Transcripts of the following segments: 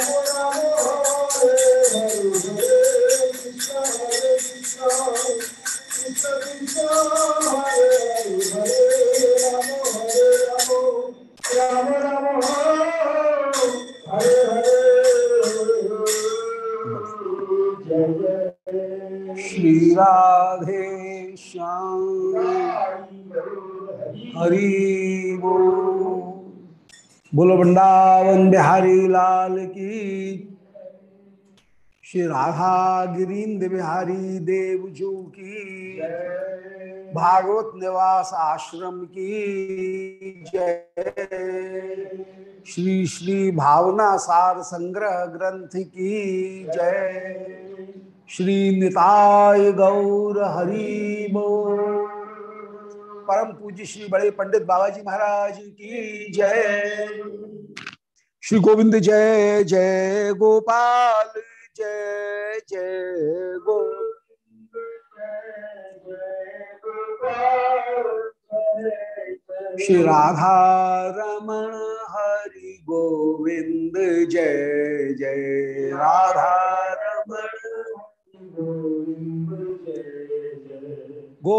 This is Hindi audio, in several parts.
श्री बोलो, वृंदावन बिहारी लाल की श्री राधा गिरीन्द्र बिहारी देव जू की, भागवत निवास आश्रम की जय। श्री श्री भावना सार संग्रह ग्रंथ की जय। श्री निताय गौर हरि परम पूज्य श्री बड़े पंडित बाबा जी महाराज की जय। श्री गोविंद जय जय गोपाल, जय जय गो श्री राधा रमण हरि गोविंद जय जय राधा रमण गोविंद जय जय। गो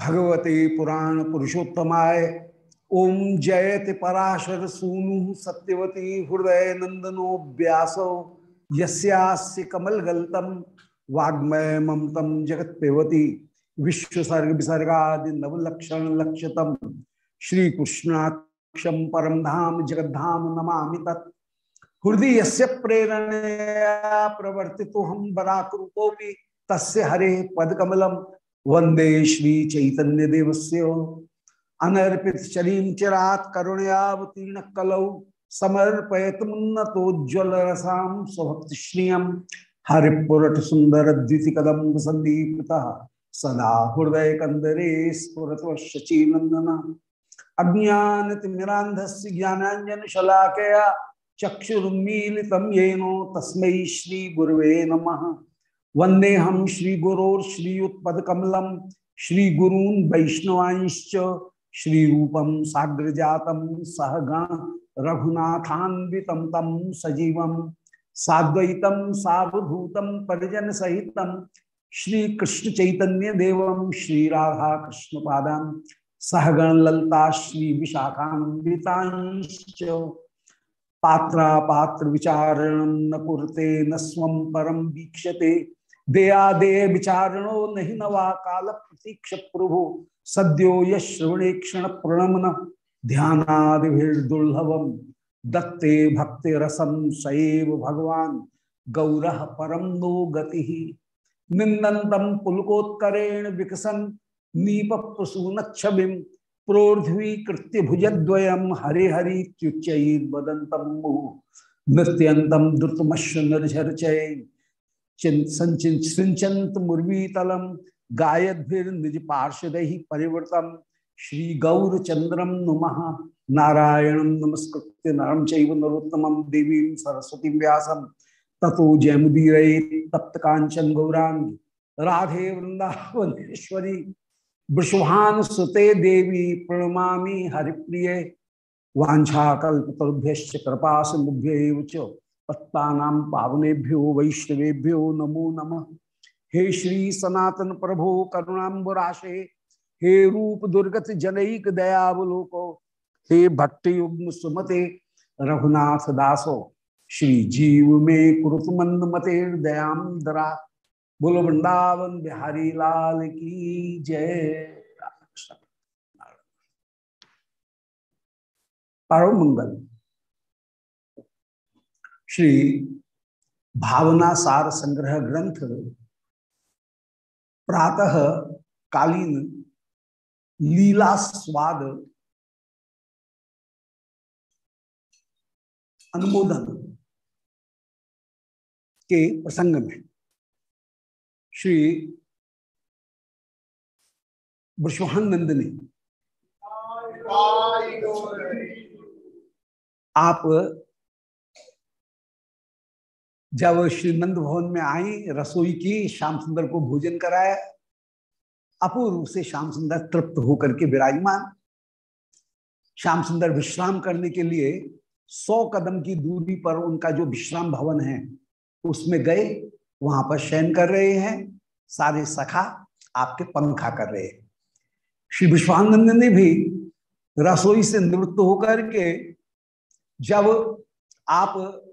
भगवते पुराण पुरुषोत्तमाय। ओम जयति पराशर सूनु सत्यवती हृदय नंदनो व्यासो। यस्यास्य कमल गलतम वाग्मय ममतम जगत पेवती विश्वसर्ग विसर्गादि नवलक्षण लक्षतम। श्री परम धाम जगद्धाम नमामि तत्। हृदय यस्य प्रेरणया प्रवर्तितो हम बराकरूपोपि तस्य हरे पदकमलम वंदे श्री चैतन्य देवस्य अनर्पित शरीम चिरात करुणयावतीर्ण कलौ समर्पयत मुन्नतोज्वल रसाम स्वभक्ति श्रियम हरिपुरट सुंदर द्विति कदम संदीपता सदा हृदय कंदरे स्फुरत शची नंदना अज्ञान तिमिरांधस्य ज्ञानांजन शलाकया चक्षुरुन्मीलितं येनो तस्मै श्री गुरुवे नमः। वंदे हम श्री गुरोर श्रीयुत्पकमलम श्री गुरून वैष्णवांश्च, श्री रूपम साग्र जातम सहगण रघुनाथान्वितम तम सजीवम साद्वैतम सावधूतम परिजन सहितम श्री कृष्ण चैतन्य देवम श्री राधा कृष्ण पादान सहगण ललता श्री विशाखान्वितांश्च। पात्रा पात्र विचारण न कुरते, न स्व परम वीक्षते दया दे विचारणो नहीं नवा काल प्रतीक्ष प्रभु। सद्यो यश्रवणे क्षण प्रणमन ध्यानादिर्दुर्लभम दत्ते भक्ति रसम सैव भगवान, गौर परम नो गति। निंदंतम पुलकोत्करेण विकसन नीप प्रसून छविम प्रोर्ध्वीकृत्य भुजद्वयम हरे हरि त्युच्चैर्वदंतम नृत्यंतम द्रुतमश्व निर्झरचय सिंचंत मुर्वीतलम गायद्भिर निज पार्षद परिवृतम। श्री गौरचंद्रम नुम। नारायण नमस्कृत्य नरम चैव नरोत्तम देवी सरस्वती व्यासम। ततो जयमुदीर तप्त कांचन गौरांग राधे वृंदावनेश्वरी वृषभान सुते देवी प्रणमा हरिप्रिय। वाछाकुभ्य कृपा सिंधुभ्य पत्ता पावनेभ्यो वैष्णवेभ्यो नमो नमः। हे श्री सनातन प्रभो करुणाबुराशे हे रूप दुर्गत जनईक दयावलोको, हे भट्ट सुमते, रघुनाथ दासो, श्री जीव में कुरुत मंद मते दयाम दरा। बोलो, वृंदावन बिहारी लाल की जय। परम मंगल। श्री भावना सार संग्रह ग्रंथ प्रातः कालीन लीला स्वाद अनुमोदन के प्रसंग में श्री विश्वानंद ने आप जब श्री नंद भवन में आई, रसोई की श्याम सुंदर को भोजन कराया, अपूर्व से श्याम सुंदर तृप्त होकर के विराजमान। श्याम सुंदर विश्राम करने के लिए सौ कदम की दूरी पर उनका जो विश्राम भवन है, उसमें गए, वहाँ पर शयन कर रहे हैं, सारे सखा आपके पंखा कर रहे हैं। श्री विश्वानंद ने भी रसोई से निवृत्त होकर के जब आप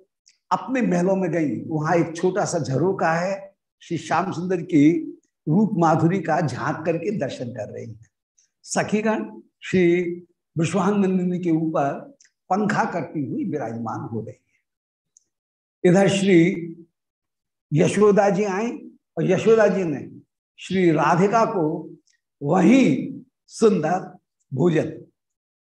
अपने महलों में गई। वहाँ एक छोटा सा झरोका है। श्री श्याम सुंदर की रूप माधुरी का झाँक करके दर्शन कर रही है। सखीगण, श्री विश्वानंदिनी के ऊपर पंखा करती हुई विराजमान हो रही है। इधर श्री यशोदा जी आई और यशोदा जी ने श्री राधिका को वही सुंदर भोजन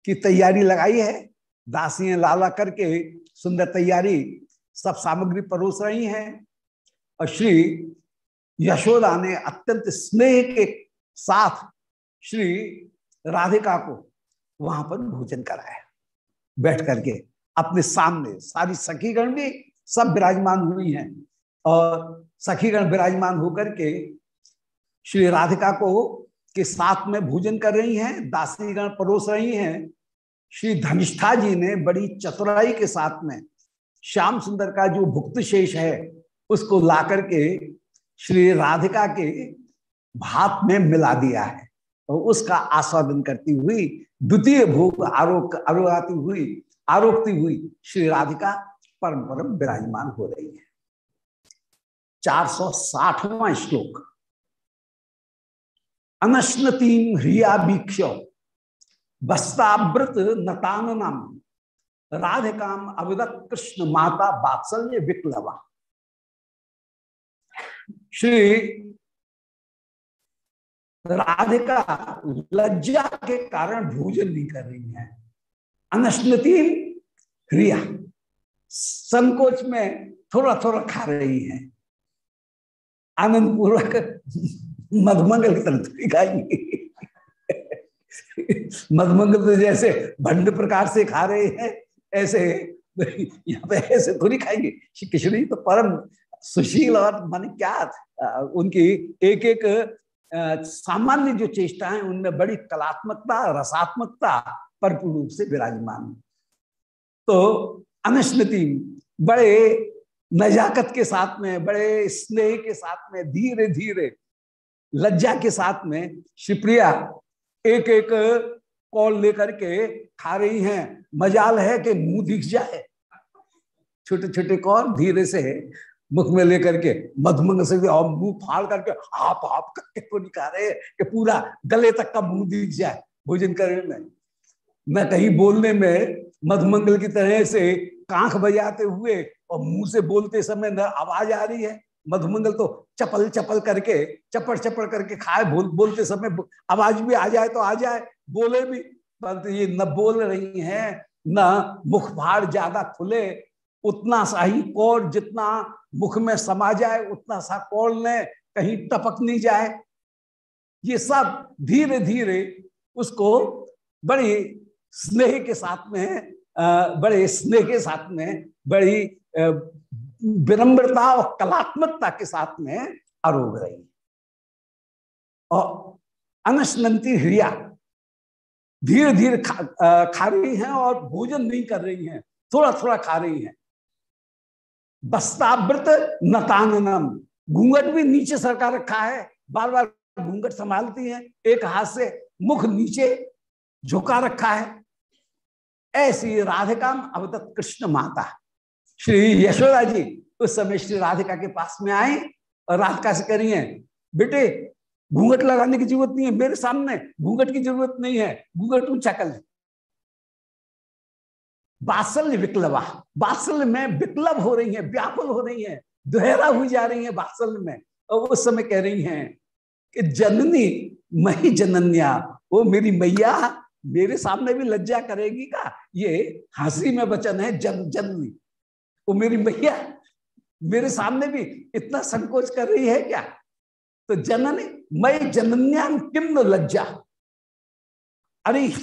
की तैयारी लगाई है। दासियाँ लाला करके सुंदर तैयारी सब सामग्री परोस रही हैं। और श्री यशोदा ने अत्यंत स्नेह के साथ श्री राधिका को वहाँ पर भोजन कराया। बैठ करके अपने सामने सारी सखीगण भी सब विराजमान हुई हैं। और सखीगण विराजमान होकर के श्री राधिका को के साथ में भोजन कर रही हैं, दासीगण परोस रही हैं। श्री धनिष्ठा जी ने बड़ी चतुराई के साथ में श्याम सुंदर का जो भुक्त शेष है, उसको ला करके श्री राधिका के भात में मिला दिया है। और उसका आस्वादन करती हुई, द्वितीय भोग आरोप, आरोपती हुई आरोपती हुई श्री राधिका परम परम विराजमान हो रही है। चार सौ साठवां श्लोक। अनश्नतीम ह्रिया बीक्ष बस्तावृत नाम राधिकाम अविदत कृष्ण माता बात्सल्य विप्लवा। श्री राधिका लज्जा के कारण भोजन नहीं कर रही है। अनश्नति क्रिया, संकोच में थोड़ा थोड़ा खा रही है। आनंद पूर्वक मधुमंगल की तरह खाएँगे मधुमंगल तो जैसे भंड प्रकार से खा रहे हैं। ऐसे यहाँ पे ऐसे थोड़ी खाएँगे। किशोरी तो परम सुशील और मान क्या उनकी एक एक सामान्य जो चेष्टा है उनमें बड़ी कलात्मकता, रसात्मकता, परिपूर्ण रूप से विराजमान। तो अनुस्मृति बड़े नजाकत के साथ में, बड़े स्नेह के साथ में धीरे धीरे लज्जा के साथ में शिवप्रिया एक एक कॉल लेकर के खा रही हैं। मजाल है कि मुँह दिख जाए। छोटे छोटे कॉल धीरे से मुख में लेकर के मधुमंग से और मुँह फाड़ करके आप आप करके तो निकाल रहे कि पूरा गले तक का मुँह दिख जाए, भोजन करने में। न कहीं बोलने में मधुमंगल की तरह से कांख बजाते हुए और मुँह से बोलते समय न आवाज़ आ रही है। मधुमंगल तो चपल चपल करके चपड़ चपड़ करके खाए बोल बोलते समय आवाज़ भी आ जाए तो आ जाए, बोले भी। परंतु ये न बोल रही हैं, न मुख भार ज़्यादा खुले, उतना सा ही कौर जितना मुख में समा जाए, उतना सा कौर ने कहीं टपक नहीं जाए। ये सब धीरे धीरे उसको बड़ी स्नेह के साथ में बड़े स्नेह के साथ में, बड़ी विनम्रता और कलात्मकता के साथ में आरोग रही। और अनशनती हृया धीरे धीरे खा, खा रही हैं और भोजन नहीं कर रही हैं। थोड़ा थोड़ा खा रही हैं। बस्तावृत नताननम। घूंघट भी नीचे सरकार रखा है। बार बार घूंघट संभालती हैं। एक हाथ से मुख नीचे झुका रखा है। ऐसी राधिकाम अवदत कृष्ण माता। श्री यशोदा जी उस समय श्री राधिका के पास में आए और राधिका से है बेटे घूंघट लगाने की ज़रूरत नहीं है, मेरे सामने घूंघट की ज़रूरत नहीं है। घूंघट ऊँचा कर ले बात्सल्य विक्लवा बात्सल्य में विक्लव हो रही है, व्याकुल हो रही है, दोहरा हुई जा रही है बात्सल्य में। और उस समय कह रही हैं कि जननी, मही जनन्या वो मेरी मैया, मेरे सामने भी लज्जा करेगी का? ये हँसी में वचन है, जन, जननी। वो मेरी मैया, मेरे सामने भी इतना संकोच कर रही है क्या? तो जननी, मैं जनन्याम किम लज्जा? अरे,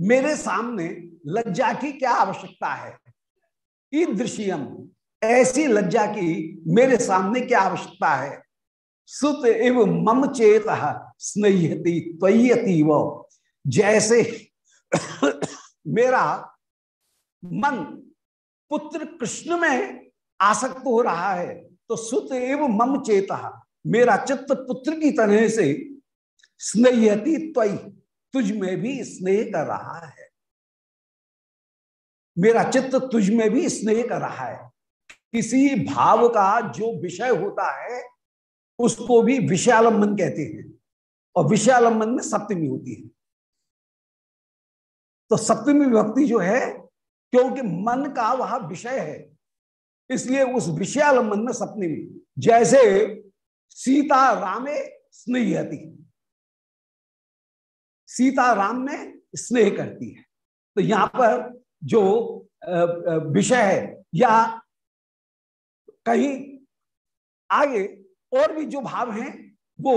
मेरे सामने लज्जा की क्या आवश्यकता है? ईदृशियम, ऐसी लज्जा की मेरे सामने क्या आवश्यकता है? सुत इव मम चेत स्नेहती त्वयती वो। जैसे मेरा मन पुत्र कृष्ण में आसक्त हो रहा है तो सुत एव मम चेता। मेरा चित्त पुत्र की तरह से स्नेहती त्वयी। तुझ में भी स्नेह कर रहा है। मेरा चित्त तुझ में भी स्नेह कर रहा है। किसी भाव का जो विषय होता है, उसको भी विषयालंबन कहते हैं। और विषयालंबन में सप्तमी होती है। तो सप्तमी विभक्ति जो है, क्योंकि मन का वह विषय है इसलिए उस विषयालंबन में सपने में, जैसे सीता रामे स्नेहती सीता राम में स्नेह करती है। तो यहाँ पर जो विषय है, या कहीं आगे और भी जो भाव हैं, वो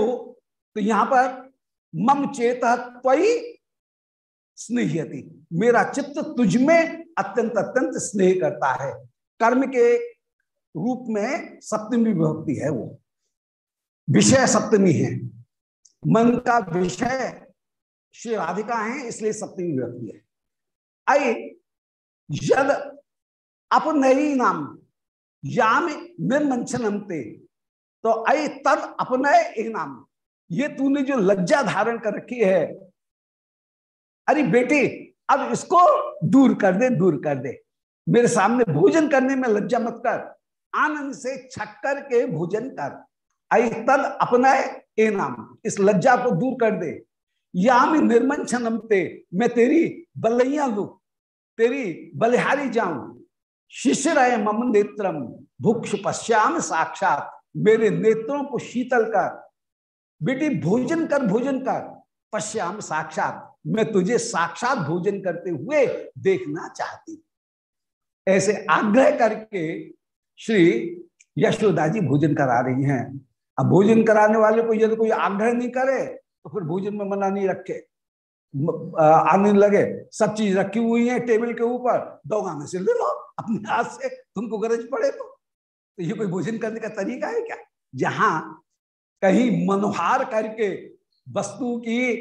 तो यहाँ पर मम चेत त्वी स्नेहती मेरा चित्त तुझ में अत्यंत अत्यंत स्नेह करता है। कर्म के रूप में सप्तमी विभक्ति है वो। विषय सप्तमी है। मन का विषय श्री राधिका है, इसलिए सप्तमी विभक्ति है। आई यद अपनयी नाम, याम निर्मंचनम ते तो आई तद अपनय नाम। ये तूने जो लज्जा धारण कर रखी है, अरे बेटी, अब इसको दूर कर दे, दूर कर दे। मेरे सामने भोजन करने में लज्जा मत कर, आनंद से छक कर के भोजन कर। तद अपना ए नाम, इस लज्जा को दूर कर दे। याम निर्मंचनम ते, मैं तेरी बलैया लू, तेरी बलिहारी जाऊँ। रहे मम नेत्रम, भुक्ष पश्याम साक्षात, मेरे नेत्रों को शीतल कर। बेटी, भोजन कर भोजन कर, पश्याम साक्षात, मैं तुझे साक्षात भोजन करते हुए देखना चाहती ऐसे आग्रह करके श्री यशोदा जी भोजन करा रही हैं। अब भोजन कराने वाले को यदि कोई आग्रह नहीं करे तो फिर भोजन में मना नहीं रखे। आने लगे सब चीज़ रखी हुई है टेबल के ऊपर दो गाने से ले लो अपने हाथ से तुमको गरज पड़े तो, तो ये कोई भोजन करने का तरीका है क्या? जहाँ कहीं मनोहार करके वस्तु की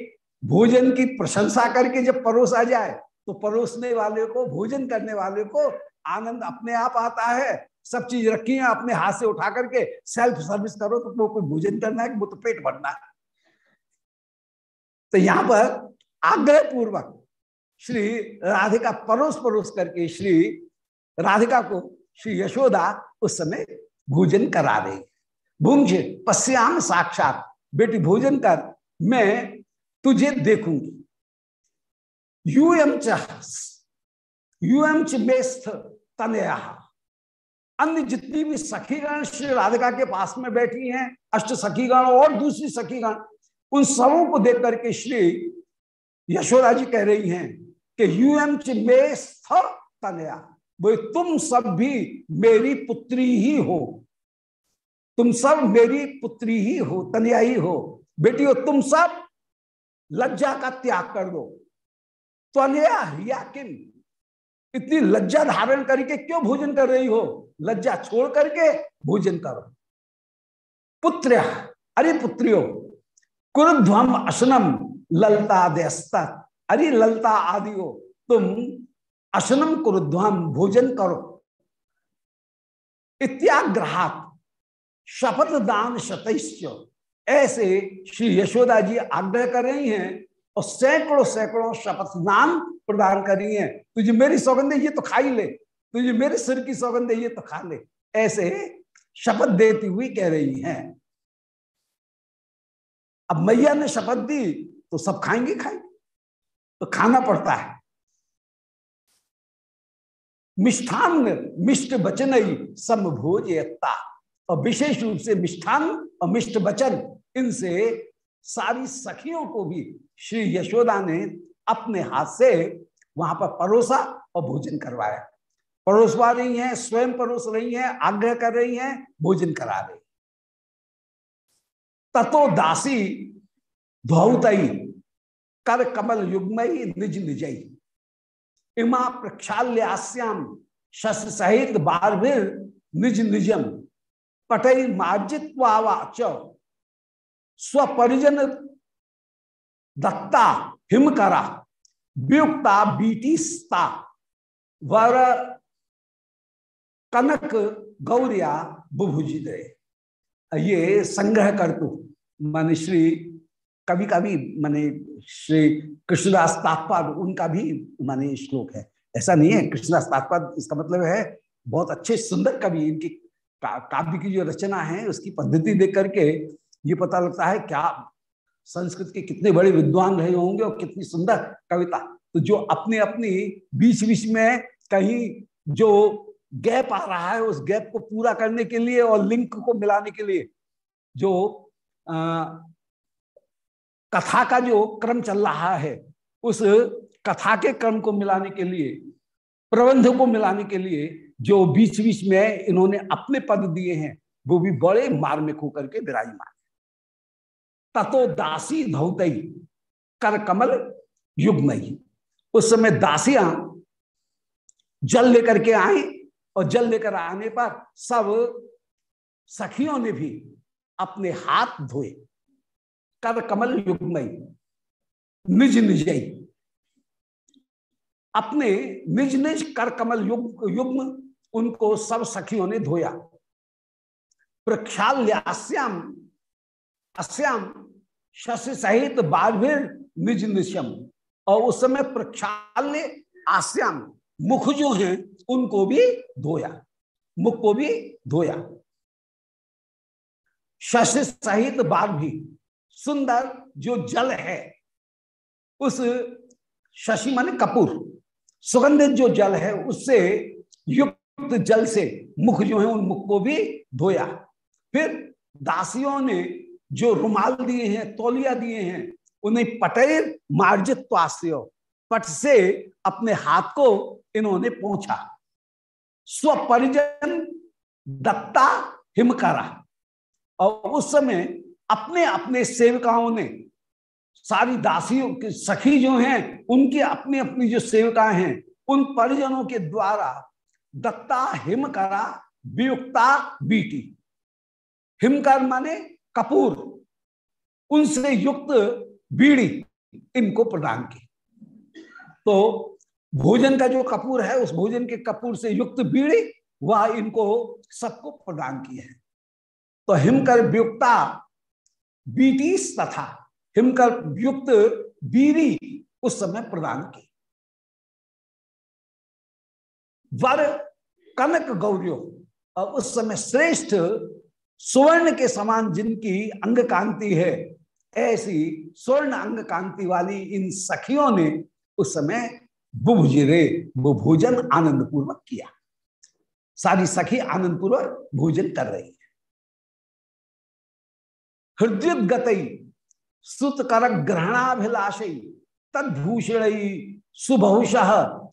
भोजन की प्रशंसा करके जब परोस जाए तो परोसने वाले को भोजन करने वाले को आनंद अपने आप आता है। सब चीज़ रखी है अपने हाथ से उठा करके। सेल्फ सर्विस करो तो वो कोई भोजन करना है वो तो पेट भरना है। तो यहाँ पर आग्रह पूर्वक श्री राधिका परोस परोस करके श्री राधिका को श्री यशोदा उस समय भोजन करा रही। भूंज पश्याम साक्षात, बेटी, भोजन कर, मैं तुझे देखूँगी। UM UM चेस्थ Tanaya. अन्य जितनी भी सखीगण श्री राधिका के पास में बैठी हैं, अष्ट सखीगण और दूसरी सखीगण, उन सबों को देख करके श्री यशोदा जी कह रही हैं कि यूएम में तनया। वो तुम सब भी मेरी पुत्री ही हो। तुम सब मेरी पुत्री ही हो, तनया ही हो। बेटी हो तुम सब लज्जा का त्याग कर दो। त्वनया या किम? इतनी लज्जा धारण करके क्यों भोजन कर रही हो? लज्जा छोड़ करके भोजन करो। पुत्र अरे पुत्रियो कुरुध्वम असनम ललता दस्त अरे ललता आदि हो तुम असनम कुरुध्वम भोजन करो। इत्याग्रहात शपथ दान शतश्च। ऐसे श्री यशोदा जी आग्रह कर रही हैं और सैकड़ों सैकड़ों शपथ नाम प्रदान कर हैं। तुझे मेरी सौगंधे ये तो खा ही ले। तुझे मेरे सिर की सौगंधे ये तो खा ले। ऐसे शपथ देती हुई कह रही हैं। अब मैया ने शपथ दी तो सब खाएँगे खाएँगे। तो खाना पड़ता है। मिष्ठान, मिष्ट वचन ही समभोजयता और विशेष रूप से मिष्ठान और मिष्ट वचन, इनसे सारी सखियों को भी श्री यशोदा ने अपने हाथ से वहाँ पर परोसा और भोजन करवाया। परोसवा रही हैं, स्वयं परोस रही हैं, आग्रह कर रही हैं, भोजन करा रही ततो दासी धौतई कर कमल युग्मयी निज निजई। इमा प्रक्षाल्यास्याम शस्त्र सहित बारभिर निज निजम। पटई मार्जित्वाच स्वपरिजन दत्ता हिमकरा, व्युक्ता बीटीस्ता, वर कनक गौरिया बुभुजित ये संग्रह कर तू। मान श्री कभी कभी माने श्री कृष्णदास तात्पाद उनका भी माने श्लोक है। ऐसा नहीं है, कृष्णदास तात्पाद इसका मतलब है, बहुत अच्छे सुंदर कवि इनकी काव्य की जो रचना है, उसकी पद्धति देख करके ये पता लगता है क्या संस्कृत के कितने बड़े विद्वान रहे होंगे और कितनी सुंदर कविता। तो जो अपने अपनी बीच बीच में कहीं जो गैप आ रहा है उस गैप को पूरा करने के लिए और लिंक को मिलाने के लिए जो आ, कथा का जो क्रम चल रहा है उस कथा के क्रम को मिलाने के लिए प्रबंध को मिलाने के लिए जो बीच बीच में इन्होंने अपने पद दिए हैं वो भी बड़े मार्मिक होकर के विराजमान। ततो दासी धौतई कर कमल युग्मई उस समय दासियाँ जल लेकर के आए और जल लेकर आने पर सब सखियों ने भी अपने हाथ धोए। कर कमल युग्मई निज निजई अपने निज निज कर कमल युग, युग्म उनको सब सखियों ने धोया। प्रख्याल्यास्याम अस्याम शस्य सहित बारभिर निज निशम और उस समय प्रक्षाल्य आस्याम मुख जो है, उनको भी धोया। मुख को भी धोया। शस्य सहित बाघ भी सुंदर जो जल है, उस शशि माने कपूर, सुगंधित जो जल है, उससे युक्त जल से मुख जो है, उन मुख को भी धोया। फिर दासियों ने जो रुमाल दिए हैं, तौलिया दिए हैं, उन्हें पटेर मार्जित पट से अपने हाथ को इन्होंने पहुँचा स्वपरिजन दत्ता हिमकरा। और उस समय अपने अपने सेविकाओं ने, सारी दासियों की सखी जो हैं, उनकी अपनी अपनी जो सेविका हैं, उन परिजनों के द्वारा दत्ता हिमकरा वियुक्ता बीटी। हिमकर माने कपूर, उनसे युक्त बीड़ी इनको प्रदान की। तो भोजन का जो कपूर है, उस भोजन के कपूर से युक्त बीड़ी, वह इनको सबको प्रदान की है। तो हिमकर व्युक्ता बीटीस तथा हिमकर युक्त बीड़ी उस समय प्रदान की। वर कनक गौरियों और उस समय श्रेष्ठ सुवर्ण के समान जिनकी अंग कांति है, ऐसी स्वर्ण अंग कांति वाली इन सखियों ने उस समय बुभुजिरे भोजन आनंद पूर्वक किया। सारी सखी आनंद पूर्वक भोजन कर रही है। हृदय गतई सुत ग्रहणाभिलाषी तदभूषण सुबहुश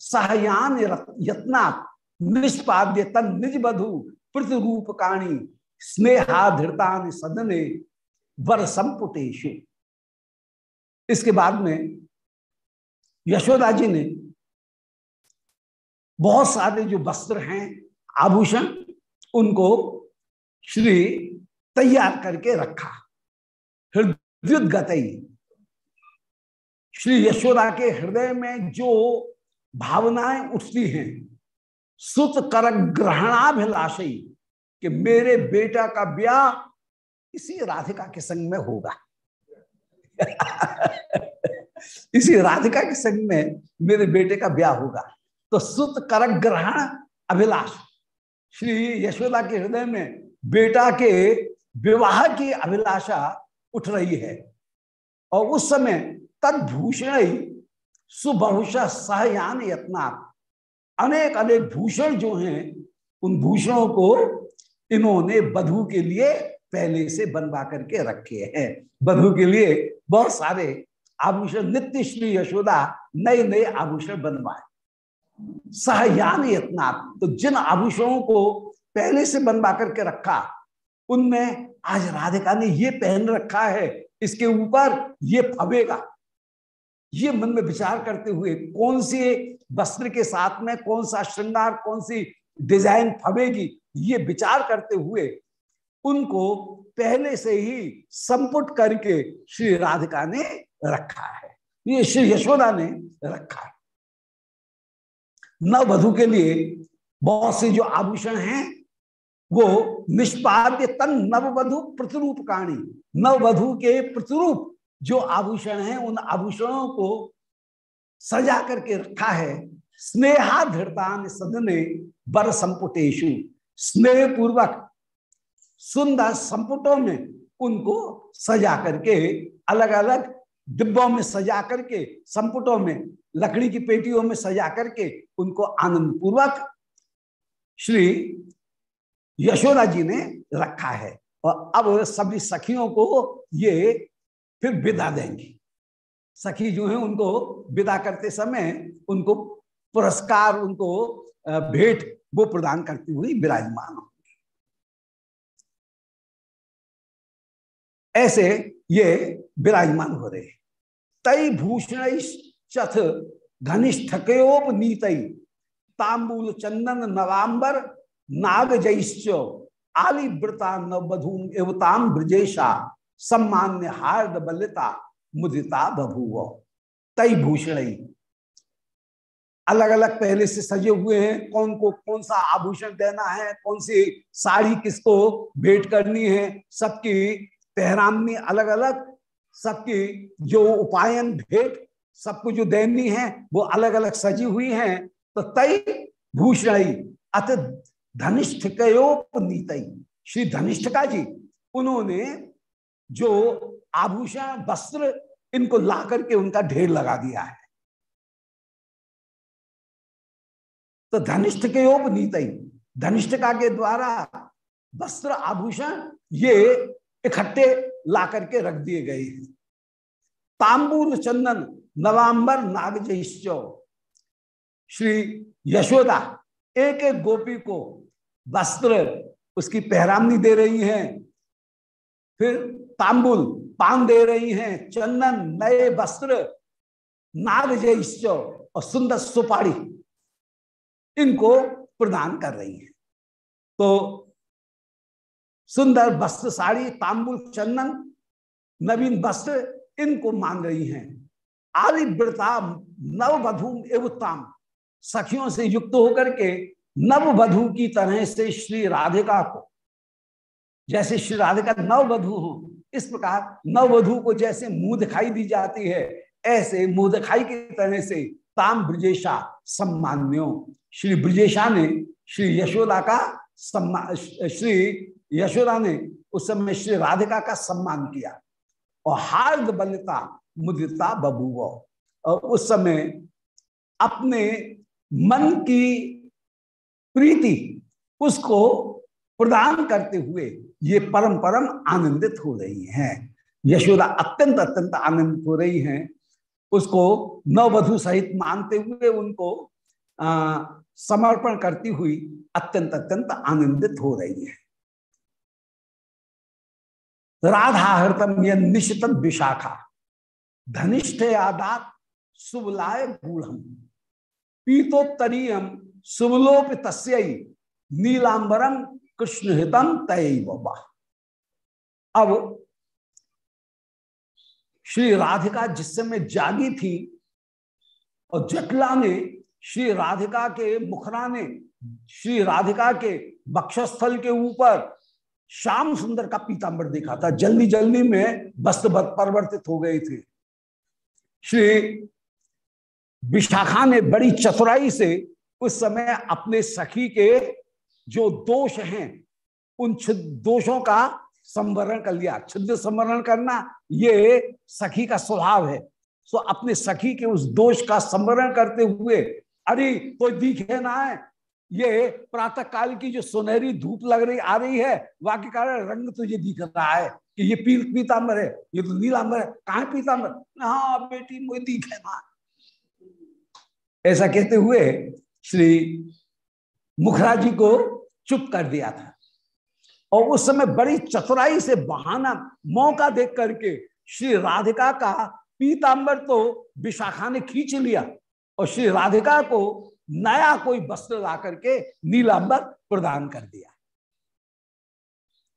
सहयान यत्ना निष्पाद्य तन निज बधु प्रतिरूपकाणी स्नेहाधृता सदने वर संपुटेश। इसके बाद में यशोदा जी ने बहुत सारे जो वस्त्र हैं, आभूषण, उनको श्री तैयार करके रखा। हृदय गतई श्री यशोदा के हृदय में जो भावनाएँ उठती हैं, सुत कर ग्रहणाभिलाषी कि मेरे बेटा का ब्याह इसी राधिका के संग में होगा। इसी राधिका के संग में मेरे बेटे का ब्याह होगा। तो सुत कर ग्रहण अभिलाष। श्री यशोदा के हृदय में बेटा के विवाह की अभिलाषा उठ रही है। और उस समय तदभूषण सुबहुष सहयान यत्ना अनेक अनेक भूषण जो हैं, उन भूषणों को इन्होंने बधु के लिए पहले से बनवा करके रखे हैं। बधु के लिए बहुत सारे आभूषण, नित्य श्री यशोदा नए नए आभूषण बनवाए। सहयान यत्ना तो जिन आभूषणों को पहले से बनवा करके रखा, उनमें आज राधिका ने ये पहन रखा है, इसके ऊपर ये फबेगा ये मन में विचार करते हुए कौन से वस्त्र के साथ में, कौन सा श्रृंगार, कौन सी डिज़ाइन फबेगी ये विचार करते हुए उनको पहले से ही संपुट करके श्री राधिका ने रखा है। ये श्री यशोदा ने रखा है। नवधु के लिए बहुत से जो आभूषण हैं, वो निष्पाद्य तन नववधु प्रतिरूप काणी, नववधु के प्रतिरूप जो आभूषण हैं, उन आभूषणों को सजा करके रखा है। स्नेहा धृतान सदने बर संपुटेशु। स्नेह पूर्वक सुंदर संपुटों में उनको सजा करके अलग अलग डिब्बों में सजा करके, संपुटों में, लकड़ी की पेटियों में सजा करके उनको आनंद पूर्वक श्री यशोदा जी ने रखा है। और अब सभी सखियों को ये फिर विदा देंगी। सखी जो है उनको विदा करते समय उनको पुरस्कार, उनको भेंट वो प्रदान करती हुई विराजमान होंगी ऐसे ये विराजमान हो रहे तई भूषण चथ घनिष्ठकोपनीत तांबूल चंदन नवांबर नाग जैश्च आली व्रता नवधूम एवताम ब्रजेशा, सम्मान्य हार्द बलिता मुदिता बभूव। तई भूषण अलग अलग पहले से सजे हुए हैं, कौन को, कौन सा आभूषण देना है, कौन सी साड़ी किसको भेंट करनी है, सबकी पहरामनी अलग अलग सबकी जो उपायन भेंट, सबको जो देनी है, वो अलग अलग सजी हुई है तो तय भूषण अत धनिष्ठ नीत श्री धनिष्ठका जी, उन्होंने जो आभूषण, वस्त्र, इनको ला करके उनका ढेर लगा दिया है। तो धनिष्ठ के योग नीत धनिष्ठका के द्वारा वस्त्र आभूषण ये इकट्ठे ला करके रख दिए गए हैं। तांबूर चंदन, नवंबर नागजो श्री यशोदा, एक एक गोपी को वस्त्र उसकी पहरामनी दे रही हैं। फिर तांबुल पान दे रही हैं। चंदन, नए वस्त्र नाग जैश्चो और सुंदर सुपारी। इनको प्रदान कर रही हैं। तो सुंदर वस्त्र साड़ी, तांबुल, चंदन, नवीन वस्त्र इनको मान रही हैं। आदिव्रता नववधु एवं सखियों से युक्त होकर के नववधु की तरह से श्री राधिका को, जैसे श्री राधिका नववधु हो, इस प्रकार नववधु को जैसे मुँह दिखाई दी जाती है, ऐसे मुँह दिखाई की तरह से ताम ब्रजेशा सम्मान्यो। श्री ब्रजेशा ने श्री यशोदा का सम्मान श्री यशोदा ने उस समय श्री राधिका का सम्मान किया। और हार्द बलिता, मुदिता बबूव और उस समय अपने मन की प्रीति उसको प्रदान करते हुए ये परम परम आनंदित हो रही हैं। यशोदा अत्यंत अत्यंत आनंदित हो रही हैं। उसको नववधु सहित मानते हुए उनको समर्पण करती हुई अत्यंत अत्यंत आनंदित हो रही है। राधा हृतम यह निश्चित विशाखा। धनिष्ठ आदात सुबलाय गूढ़ पीतोत्तरीयम सुमलोप तस्यई नीलांबरम कृष्ण हितम तय अब श्री राधिका जिस समय जागी थी और जटला ने श्री राधिका के मुखरा ने श्री राधिका के बक्षस्थल के ऊपर श्याम सुंदर का पीताम्बर देखा था। जल्दी जल्दी में वस्त्र परिवर्तित हो गए थे। श्री विशाखा ने बड़ी चतुराई से उस समय अपने सखी के जो दोष हैं, उन दोषों का संवरण कर लिया। छिद्र संवरण करना ये सखी का स्वभाव है। सो अपने सखी के उस दोष का संवरण करते हुए, अरे तो दिखे ना है। ये प्रातः काल की जो सुनहरी धूप लग रही, आ रही है, वाक्य कारण रंग तुझे दिख रहा है कि ये पी पीताम्बर है, ये तो नीलाम्बर है। कहा पीताम्बर? हाँ बेटी, मुझे दिखे ना ऐसा कहते हुए श्री मुखरा जी को चुप कर दिया था। और उस समय बड़ी चतुराई से बहाना, मौका देख करके श्री राधिका का पीतांबर तो विशाखा ने खींच लिया और श्री राधिका को नया कोई वस्त्र ला करके नीलांबर प्रदान कर दिया।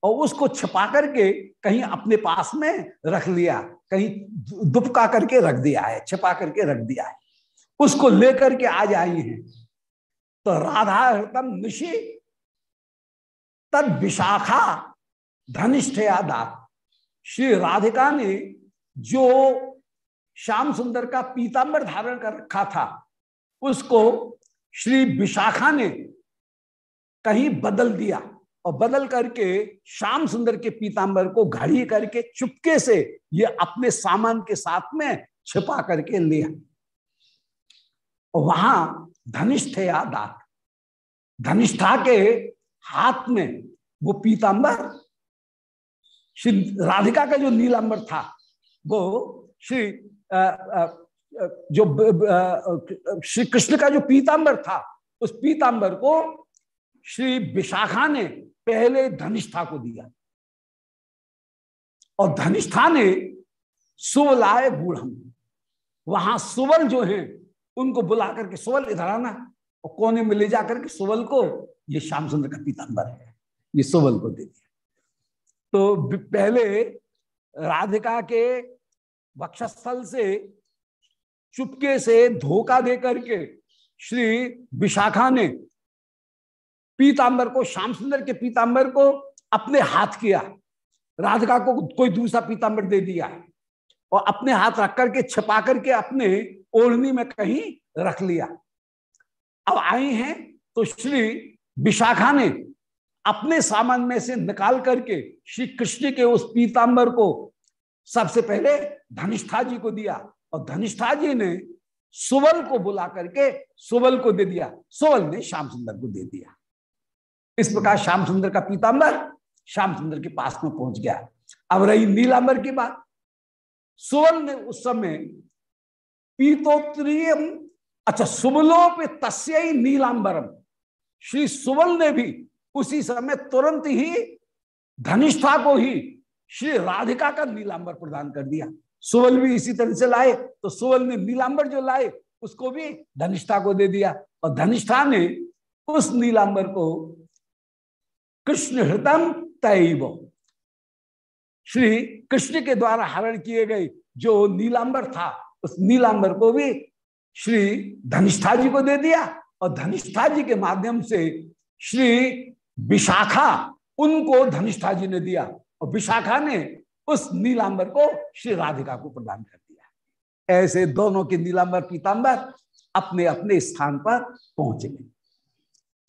और उसको छिपा करके कहीं अपने पास में रख लिया, कहीं दुपका करके रख दिया है, छिपा करके रख दिया है। उसको लेकर के आज आई हैं। तो राधा हृतम निशी तद विशाखा धनिष्ठ दात श्री राधिका ने जो श्याम सुंदर का पीतांबर धारण कर रखा था, उसको श्री विशाखा ने कहीं बदल दिया और बदल करके श्याम सुंदर के पीतांबर को घड़ी करके चुपके से ये अपने सामान के साथ में छिपा करके लिया वहाँ धनिष्ठ या दात धनिष्ठा के हाथ में वो पीतांबर, श्री राधिका का जो नीलांबर था, वो श्री जो श्री कृष्ण का जो पीतांबर था, उस पीतांबर को श्री विशाखा ने पहले धनिष्ठा को दिया। और धनिष्ठा ने सुवलाय गुढ़ वहाँ सुवल जो है, उनको बुला करके सुवल इधर आना, और कोने में ले जाकर के सुवल को ये श्याम सुंदर का पीताम्बर है। ये सुवल को दे दिया। तो पहले राधिका के वक्षस्थल से, चुपके से धोखा दे करके श्री विशाखा ने पीतांबर को, श्याम सुंदर के पीतांबर को अपने हाथ किया। राधिका को कोई दूसरा पीतांबर दे दिया। और अपने हाथ रख करके, छपा करके अपने ओढ़नी में कहीं रख लिया। अब आई हैं तो श्री विशाखा ने अपने सामान में से निकाल करके श्री कृष्ण के उस पीतांबर को सबसे पहले धनिष्ठा जी को दिया और धनिष्ठा जी ने सुवल को बुला करके सुवल को दे दिया। सुवल ने श्याम सुंदर को दे दिया। इस प्रकार श्याम सुंदर का पीतांबर श्याम सुंदर के पास में पहुँच गया। अब रही नीलांबर की बात। सुवल ने उस समय पीतोत्तरीय अच्छा सुबलोप तस्य नीलांबरम श्री सुवल ने भी उसी समय तुरंत ही धनिष्ठा को ही श्री राधिका का नीलांबर प्रदान कर दिया। सुवल भी इसी तरह से लाए तो सुवल ने नीलांबर जो लाए, उसको भी धनिष्ठा को दे दिया। और धनिष्ठा ने उस नीलांबर को कृष्ण हृदम तैव, श्री कृष्ण के द्वारा हरण किए गए जो नीलांबर था, उस नीलांबर को भी श्री धनिष्ठा जी को दे दिया। और धनिष्ठा जी के माध्यम से श्री विशाखा, उनको धनिष्ठा जी ने दिया और विशाखा ने उस नीलांबर को श्री राधिका को प्रदान कर दिया। ऐसे दोनों के नीलांबर, पीतांबर अपने अपने स्थान पर पहुँचे।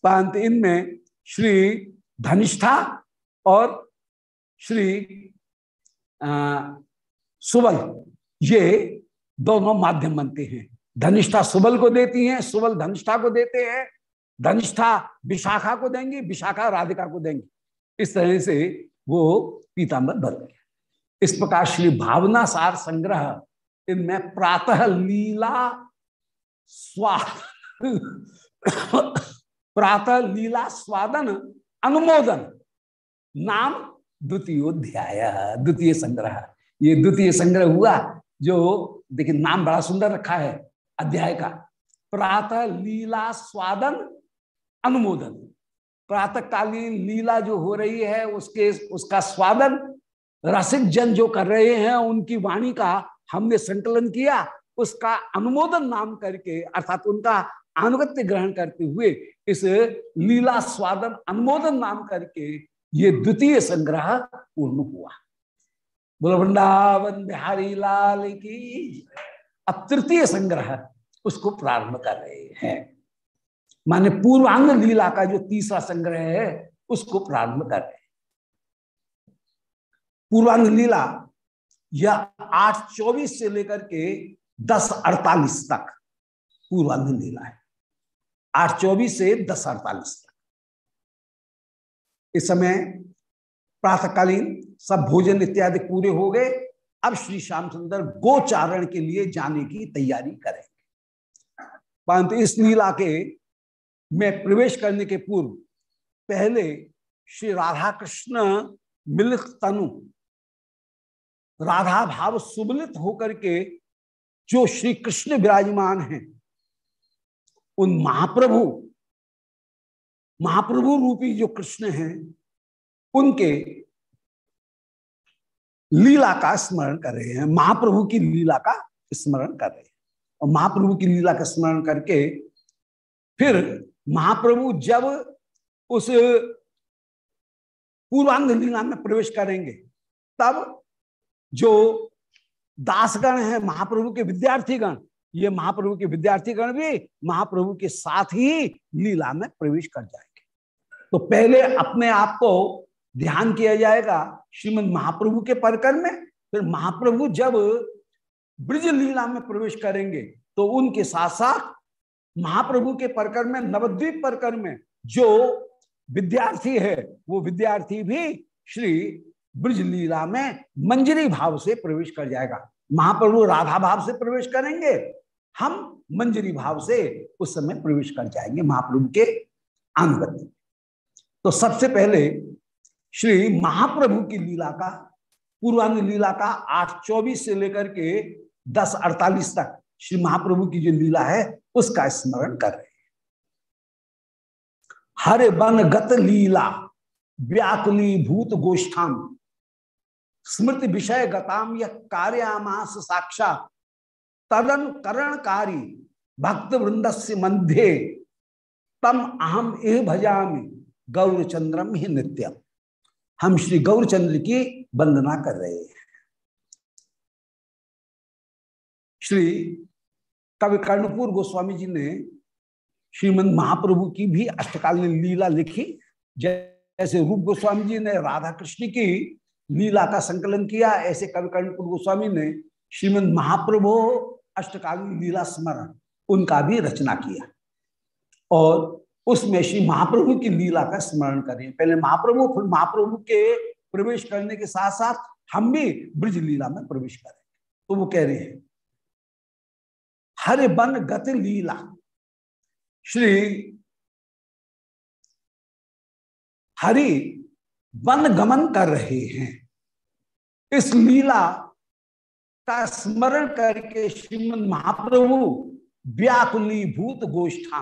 परंतु इनमें श्री धनिष्ठा और श्री सुबल, ये दोनों माध्यम बनते हैं। धनिष्ठा सुबल को देती हैं, सुबल धनिष्ठा को देते हैं, धनिष्ठा विशाखा को देंगी, विशाखा राधिका को देंगी। इस तरह से वो पीताम्बर बन गया इस प्रकार श्री भावना सार संग्रह, इनमें प्रातः लीला स्वाद, प्रातः लीला स्वादन, अनुमोदन, नाम द्वितीयोध्याय, द्वितीय संग्रह। ये द्वितीय संग्रह हुआ, जो देखिए नाम बड़ा सुंदर रखा है। अध्याय का। प्रातः लीला स्वादन अनुमोदन। प्रातः कालीन लीला जो हो रही है, उसके, उसका स्वादन, रसिक जन जो कर रहे हैं, उनकी वाणी का हमने संकलन किया, उसका अनुमोदन नाम करके, अर्थात उनका अनुगत्य ग्रहण करते हुए, इस लीला स्वादन अनुमोदन नाम करके ये द्वितीय संग्रह पूर्ण हुआ। बोलो, वृंदावन बिहारी लाल की अब तृतीय संग्रह उसको प्रारंभ कर रहे हैं। माने पूर्वांग लीला का जो तीसरा संग्रह है, उसको प्रारंभ कर रहे हैं। पूर्वांग लीला यह आठ चौबीस से लेकर के दस अड़तालीस तक पूर्वांग लीला है। आठ चौबीस से दस अड़तालीस तक। इस समय प्रातःकालीन सब भोजन इत्यादि पूरे हो गए। अब श्री श्याम सुंदर गोचारण के लिए जाने की तैयारी करेंगे। परंतु इस लीला के में प्रवेश करने के पूर्व पहले श्री राधा कृष्ण मिलित तनु, राधा भाव सुमिलित होकर के जो श्री कृष्ण विराजमान हैं, उन महाप्रभु महाप्रभु रूपी जो कृष्ण हैं, उनके लीला का स्मरण कर रहे हैं, महाप्रभु की लीला का स्मरण कर रहे हैं। और महाप्रभु की लीला का स्मरण करके फिर महाप्रभु जब उस पूर्वांग लीला में प्रवेश करेंगे, तब जो दासगण है, महाप्रभु के विद्यार्थी गण ये महाप्रभु के विद्यार्थी गण भी महाप्रभु के साथ ही लीला में प्रवेश कर जाएँगे। तो पहले अपने आप को ध्यान किया जाएगा श्रीमद महाप्रभु के परकर में। फिर महाप्रभु जब ब्रज लीला में प्रवेश करेंगे तो उनके साथ साथ महाप्रभु के परकर में, नवद्वीप परकर में जो विद्यार्थी है, वो विद्यार्थी भी श्री ब्रज लीला में मंजरी भाव से प्रवेश कर जाएगा। महाप्रभु राधा भाव से प्रवेश करेंगे, हम मंजरी भाव से उस समय प्रवेश कर जाएँगे महाप्रभु के अनुगति तो सबसे पहले श्री महाप्रभु की लीला का, पूर्वांग लीला का आठ चौबीस से लेकर के दस अड़तालीस तक श्री महाप्रभु की जो लीला है, उसका स्मरण कर रहे हर बन गत लीला, व्याकुली भूत गोष्ठाम स्मृति विषय गताम यह कार्यामास साक्षात, तदन करणकारी भक्त वृंद से मध्य, तम अहम एह भजामी गौरचंद्रम ही नित्यम। हम श्री गौरचंद्र की वंदना कर रहे हैं। श्री कवि कर्णपुर गोस्वामी जी ने श्रीमद महाप्रभु की भी अष्टकालीन लीला लिखी। जैसे रूप गोस्वामी जी ने राधा कृष्ण की लीला का संकलन किया, ऐसे कवि कर्णपुर गोस्वामी ने श्रीमद महाप्रभु अष्टकालीन लीला स्मरण उनका भी रचना किया। और उसमें श्री महाप्रभु की लीला का स्मरण करें। पहले महाप्रभु, फिर महाप्रभु के प्रवेश करने के साथ साथ हम भी ब्रज लीला में प्रवेश करें। तो वो कह रहे हैं, हर बन गति लीला। श्री हरि वन गमन कर रहे हैं। इस लीला का स्मरण करके श्रीमद महाप्रभु व्याकुली भूत गोष्ठा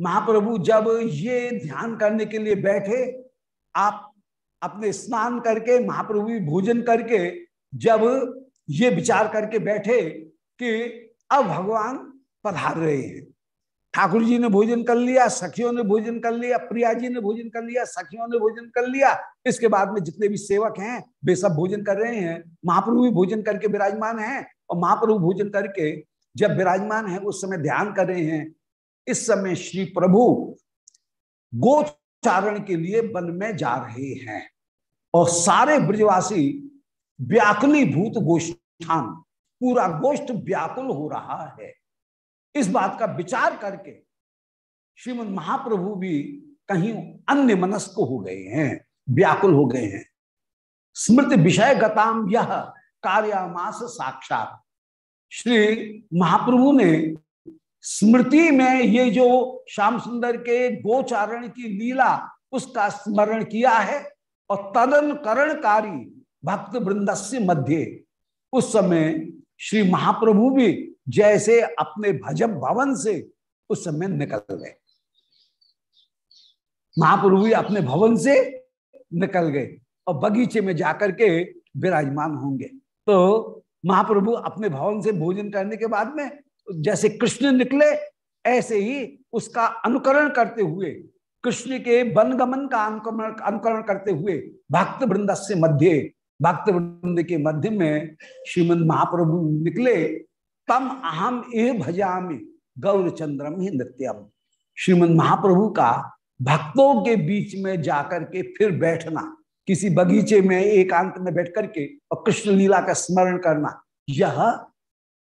महाप्रभु जब ये ध्यान करने के लिए बैठे, आप अपने स्नान करके, महाप्रभु भोजन करके, जब ये विचार करके बैठे कि अब भगवान पधार रहे हैं। ठाकुर जी ने भोजन कर लिया, सखियों ने भोजन कर लिया, प्रिया जी ने भोजन कर लिया, सखियों ने भोजन कर लिया। इसके बाद में जितने भी सेवक हैं, वे सब भोजन कर रहे हैं। महाप्रभु भी भोजन करके विराजमान हैं और महाप्रभु भोजन करके जब विराजमान है, उस समय ध्यान कर रहे हैं। इस समय श्री प्रभु गोचारण के लिए वन में जा रहे हैं। और सारे ब्रजवासी व्याकुली भूत गोष्ठान, पूरा गोष्ठ व्याकुल हो रहा है। इस बात का विचार करके श्रीमद महाप्रभु भी कहीं अन्य मनस्क हो गए हैं, व्याकुल हो गए हैं। स्मृति विषय गताम यह कार्यामास साक्षात। श्री महाप्रभु ने स्मृति में ये जो श्याम सुंदर के गोचारण की लीला, उसका स्मरण किया है और तदन करणकारी भक्त वृंदस्य मध्य। उस समय श्री महाप्रभु भी जैसे अपने भजन भवन से उस समय निकल गए। महाप्रभु भी अपने भवन से निकल गए और बगीचे में जाकर के विराजमान होंगे। तो महाप्रभु अपने भवन से भोजन करने के बाद में जैसे कृष्ण निकले, ऐसे ही उसका अनुकरण करते हुए, कृष्ण के वनगमन का अनुकरण अनुकरण करते हुए भक्त वृंद से मध्य भक्त वृंद के मध्य में श्रीमद महाप्रभु निकले, तम अहम ए भजामी गौरचंद्रम ही नृत्यम। श्रीमद महाप्रभु का भक्तों के बीच में जाकर के फिर बैठना, किसी बगीचे में एकांत में बैठ करके और कृष्ण लीला का स्मरण करना, यह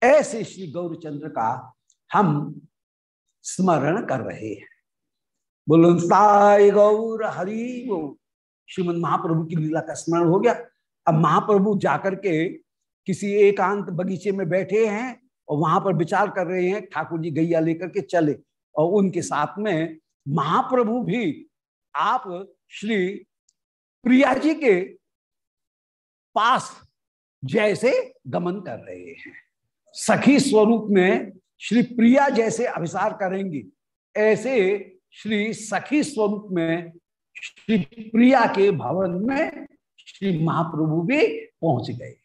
ऐसे श्री गौरचंद्र का हम स्मरण कर रहे हैं। बोलो गौर, हरि वो श्रीमद महाप्रभु की लीला का स्मरण हो गया। अब महाप्रभु जाकर के किसी एकांत बगीचे में बैठे हैं और वहाँ पर विचार कर रहे हैं, ठाकुर जी गैया लेकर के चले और उनके साथ में महाप्रभु भी आप श्री प्रिया जी के पास जैसे गमन कर रहे हैं। सखी स्वरूप में श्री प्रिया जैसे अभिसार करेंगे। ऐसे श्री सखी स्वरूप में श्री प्रिया के भवन में श्री महाप्रभु भी पहुँच गए।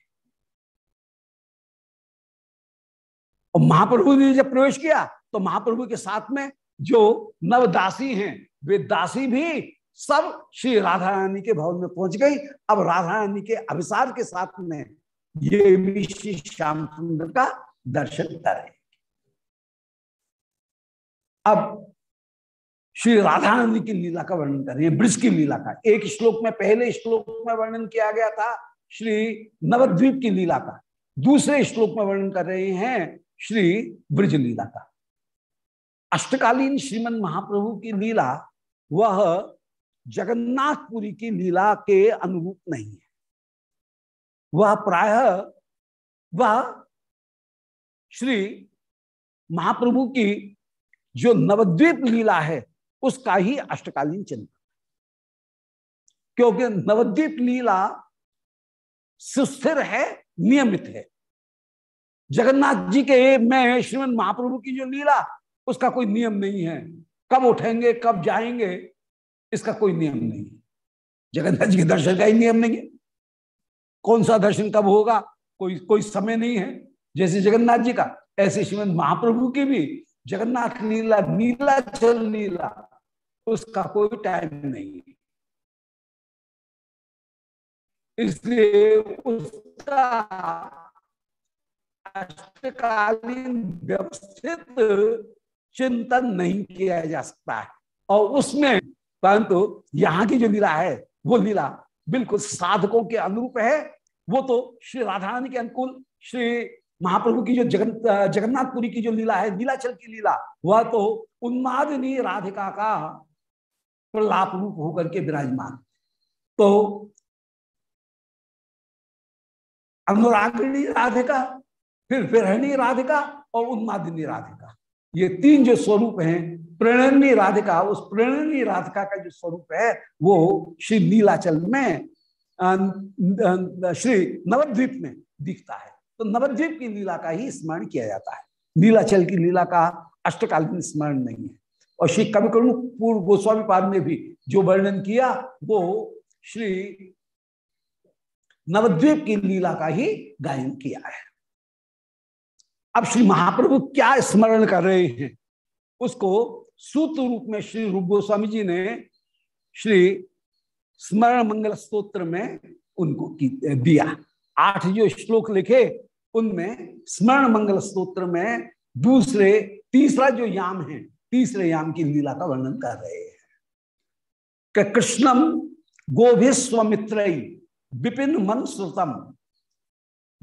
और महाप्रभु ने जब प्रवेश किया तो महाप्रभु के साथ में जो नवदासी हैं, वे दासी भी सब श्री राधा रानी के भवन में पहुँच गई। अब राधा रानी के अभिसार के साथ में ये भी श्री श्याम सुंदर का दर्शन करें। अब श्री राधानंद की लीला का वर्णन कर रहे हैं ब्रज की लीला का। एक श्लोक में, पहले श्लोक में वर्णन किया गया था, श्री नवद्वीप की लीला का। दूसरे श्लोक में वर्णन कर रहे हैं, श्री ब्रज लीला का। अष्टकालीन श्रीमद महाप्रभु की लीला, वह जगन्नाथपुरी की लीला के अनुरूप नहीं है। वह प्राय वह श्री महाप्रभु की जो नवद्वीप लीला है, उसका ही अष्टकालीन चिंतन क्योंकि नवद्वीप लीला सुस्थिर है, नियमित है। जगन्नाथ जी के में श्रीमद महाप्रभु की जो लीला, उसका कोई नियम नहीं है। कब उठेंगे, कब जाएँगे, इसका कोई नियम नहीं है। जगन्नाथ जी के दर्शन का ही नियम नहीं है। कौन सा दर्शन कब होगा? कोई कोई समय नहीं है। जैसे जगन्नाथ जी का, ऐसे श्रीमद महाप्रभु की भी, जगन्नाथ लीला नीला चल लीला उसका कोई टाइम नहीं। इसलिए उसका अष्टकालीन व्यवस्थित चिंतन नहीं किया जा सकता है। और उसमें, परंतु यहाँ की जो लीला है, वो लीला बिल्कुल साधकों के अनुरूप है। वो तो श्री राधा रानी के अनुकूल, श्री महाप्रभु की जो जगन जगन्नाथपुरी की जो लीला है, नीलाचल की लीला, वह तो उन्मादिनी राधिका का प्रलाप रूप होकर के विराजमान। तो अनुरागिणी राधिका, फिर विरहणी राधिका और उन्मादिनी राधिका। ये तीन जो स्वरूप हैं प्रणनी राधिका, उस प्रणनी राधिका का जो स्वरूप है, वो श्री नीलाचल में श्री नवद्वीप में दिखता है। तो नवद्वीप की लीला का ही स्मरण किया जाता है। नीलाचल की लीला का अष्टकालीन स्मरण नहीं है। और श्री कवि करुण पूर्व गोस्वामी पाद ने भी जो वर्णन किया, वो श्री नवद्वीप की लीला का ही गायन किया है। अब श्री महाप्रभु क्या स्मरण कर रहे हैं? उसको सूत्र रूप में श्री रूप गोस्वामी जी ने श्री स्मरण मंगल स्तोत्र में उनको दिया। आठ जो श्लोक लिखे, उनमें स्मरण मंगल स्तोत्र में दूसरे, तीसरा जो याम है, तीसरे याम की लीला का वर्णन कर रहे हैं। कृष्णम गोभी स्वित्र विपिन मन श्रुतम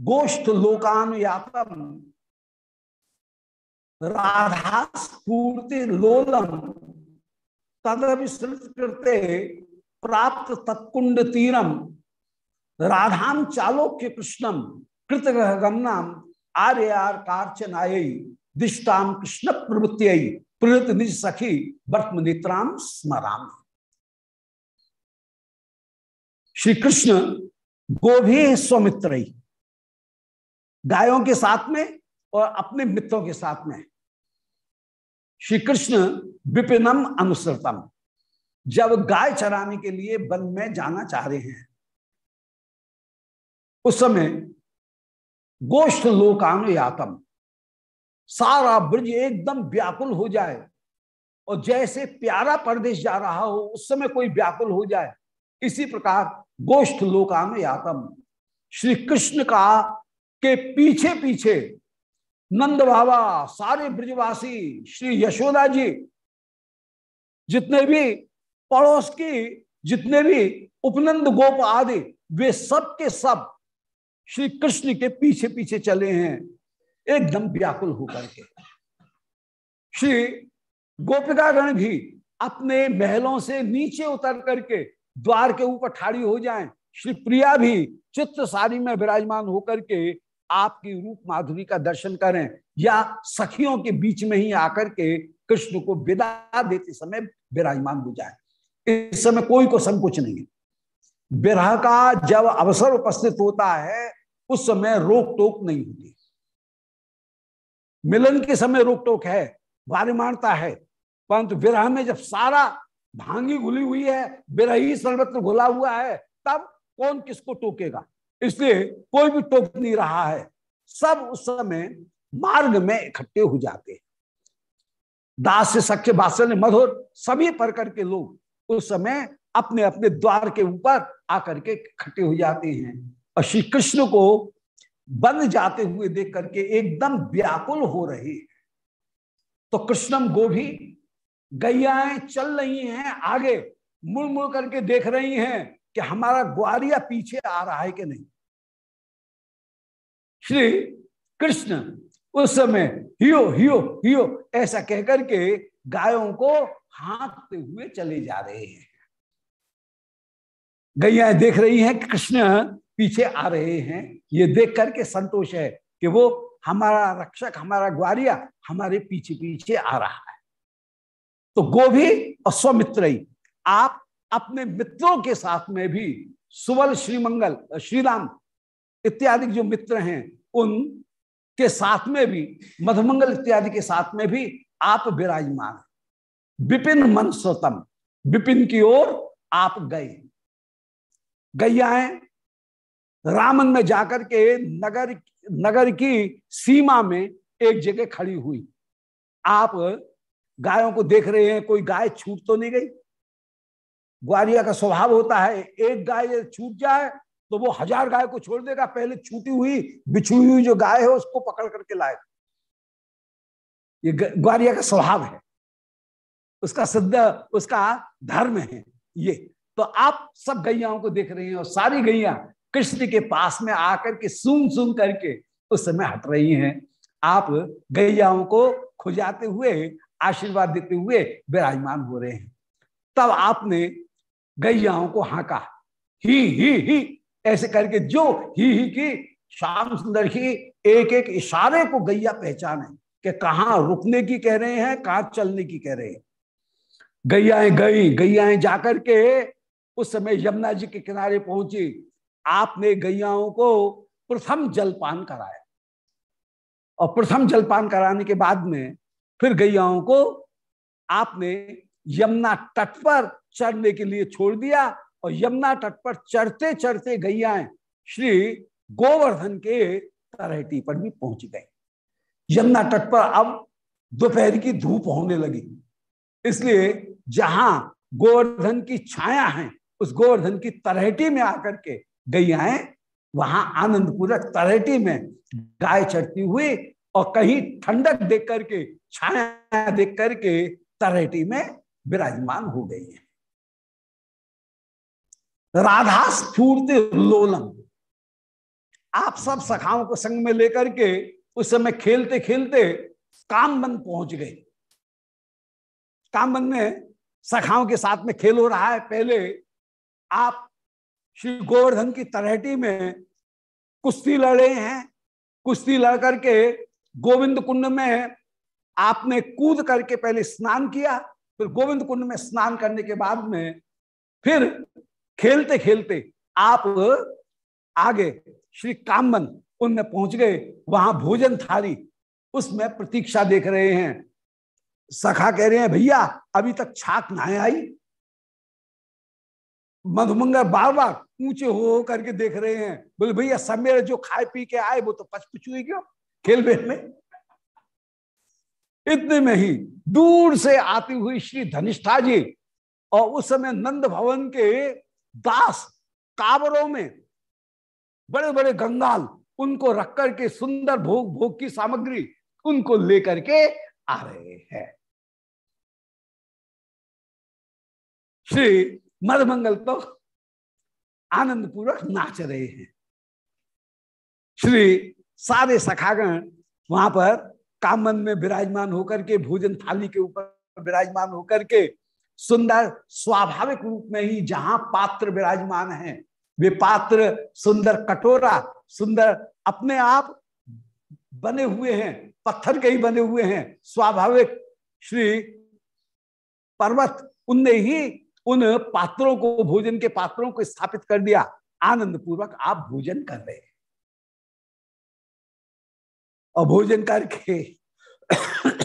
गोष्ठ लोकानुयातम राधा स्फूर्ति लोलम। तदविस्तृत करते प्राप्त तत्कुंड तीरम। राधाम चालोक्य कृष्णम कृतग्रह गमनाम आर्यार कारचनाय दिष्टाम कृष्ण प्रवृत्ति प्रवृत्त निज सखी वर्तम नेत्राम स्मराम। श्री कृष्ण गोभी स्वमित्र। गायों के साथ में और अपने मित्रों के साथ में। श्री कृष्ण विपिनम अनुसृतम। जब गाय चराने के लिए वन में जाना चाह रहे हैं, उस समय गोष्ठ लोकानुयातम। सारा ब्रज एकदम व्याकुल हो जाए और जैसे प्यारा परदेश जा रहा हो, उस समय कोई व्याकुल हो जाए। इसी प्रकार गोष्ठ लोकानुयातम। श्री कृष्ण का के पीछे पीछे नंद बाबा सारे ब्रजवासी, श्री यशोदा जी, जितने भी पड़ोस की, जितने भी उपनंद गोप आदि, वे सब के सब श्री कृष्ण के पीछे पीछे चले हैं, एकदम व्याकुल होकर के। श्री गोपिकागण भी अपने महलों से नीचे उतर करके द्वार के ऊपर ठाड़ी हो जाएँ। श्री प्रिया भी चित्र सारी में विराजमान होकर के आपकी रूप माधुरी का दर्शन करें या सखियों के बीच में ही आकर के कृष्ण को विदा देते समय विराजमान हो जाए। इस समय कोई को संकोच नहीं विरह का जब अवसर उपस्थित होता है, उस समय रोक टोक नहीं होती। मिलन के समय रोक टोक है, वारिमानता है, परंतु विरह में जब सारा भांगी घुली हुई है, विरह ही सर्वत्र घुला हुआ है, तब कौन किसको टोकेगा? इसलिए कोई भी टोक नहीं रहा है। सब उस समय मार्ग में इकट्ठे हो जाते हैं। दास से सख्य बात्सल्य मधुर सभी प्रकार के लोग उस समय अपने अपने द्वार के ऊपर आकर के इकट्ठे हो जाते हैं और श्री कृष्ण को बंद जाते हुए देख करके एकदम व्याकुल हो रहे हैं। तो कृष्णम गोभी, गैयाएँ चल रही हैं, आगे मुड़ मुड़ करके देख रही हैं। कि हमारा ग्वारिया पीछे आ रहा है कि नहीं? श्री कृष्ण उस समय हियो हियो हियो, ऐसा कहकर के गायों को हाँकते हुए चले जा रहे हैं। गैया देख रही हैं कि कृष्ण पीछे आ रहे हैं। ये देख करके संतोष है कि वो हमारा रक्षक, हमारा ग्वारिया हमारे पीछे पीछे आ रहा है। तो गोभी और स्वमित्र आप अपने मित्रों के साथ में भी सुवल, श्रीमंगल, श्रीराम इत्यादि जो मित्र हैं उन के साथ में भी, मधुमंगल इत्यादि के साथ में भी आप विराजमान विपिन मन स्वतम विपिन की ओर आप गए। गैयाएँ रामन में जाकर के नगर नगर की सीमा में एक जगह खड़ी हुई। आप गायों को देख रहे हैं, कोई गाय छूट तो नहीं गई? ग्वारिया का स्वभाव होता है, एक गाय छूट जाए तो वो हज़ार गाय को छोड़ देगा। पहले छूटी हुई, बिछुई हुई जो गाय है, उसको पकड़ करके लाएगा ये ग्वारिया का स्वभाव है। उसका सिद्ध, उसका धर्म है ये। तो आप सब गैयाओं को देख रहे हैं और सारी गैया कृष्ण के पास में आकर के, सुन सुन करके उस समय हट रही हैं। आप गैयाओं को खुजाते हुए, आशीर्वाद देते हुए विराजमान हो रहे हैं। तब आपने गैयाओं को हाका। ही ही ही, ऐसे करके जो ही ही की श्याम सुंदर ही एक एक इशारे को गैया पहचाने कि कहाँ रुकने की कह रहे हैं, कहाँ चलने की कह रहे हैं। गैयाएँ गई, गैयाएँ जाकर के उस समय यमुना जी के किनारे पहुँची। आपने गैयाओं को प्रथम जलपान कराया। और प्रथम जलपान कराने के बाद में फिर गैयाओं को आपने यमुना तट पर चढ़ने के लिए छोड़ दिया और यमुना तट पर चढ़ते चढ़ते गैयाएँ श्री गोवर्धन के तरहटी पर भी पहुँच गए यमुना तट पर अब दोपहर की धूप होने लगी। इसलिए जहाँ गोवर्धन की छाया है, उस गोवर्धन की तरहटी में आकर के गैयाएँ वहाँ आनंद पूर्वक तरहटी में गाय चढ़ती हुई और कहीं ठंडक देख करके, छाया देख करके तरहटी में विराजमान हो गई है। राधा स्फूर्ति लोलम। आप सब सखाओं को संग में लेकर के उस समय खेलते खेलते कामबन पहुँच गए। कामबन में सखाओं के साथ में खेल हो रहा है। पहले आप श्री गोवर्धन की तरहटी में कुश्ती लड़े हैं। कुश्ती लड़ करके गोविंद कुंड में आपने कूद करके पहले स्नान किया। फिर गोविंद कुंड में स्नान करने के बाद में फिर खेलते खेलते आप आगे श्री कामन उनमें पहुँच गए। वहाँ भोजन थाली, उसमें प्रतीक्षा देख रहे हैं। सखा कह रहे हैं, भैया, अभी तक छाक ना आई? मधुमंगा बार बार ऊँचे हो करके देख रहे हैं। बोले, भैया, सब मेरे जो खाए पी के आए, वो तो पचपुच हुई क्यों? खेल बेल में? इतने में ही दूर से आती हुई श्री धनिष्ठा जी और उस समय नंद भवन के दास काबरों में बड़े बड़े गंगाल उनको रख करके सुंदर भोग भोग की सामग्री उनको लेकर के आ रहे हैं। श्री मधमंगल तो आनंद पूर्वक नाच रहे हैं। श्री सारे सखागण वहाँ पर कामन में विराजमान होकर के, भोजन थाली के ऊपर विराजमान होकर के सुंदर स्वाभाविक रूप में ही जहाँ पात्र विराजमान है, वे पात्र सुंदर कटोरा, सुंदर अपने आप बने हुए हैं, पत्थर के ही बने हुए हैं। स्वाभाविक श्री पर्वत, उनने ही उन पात्रों को, भोजन के पात्रों को स्थापित कर दिया। आनंद पूर्वक आप भोजन कर रहे हैं। और भोजन करके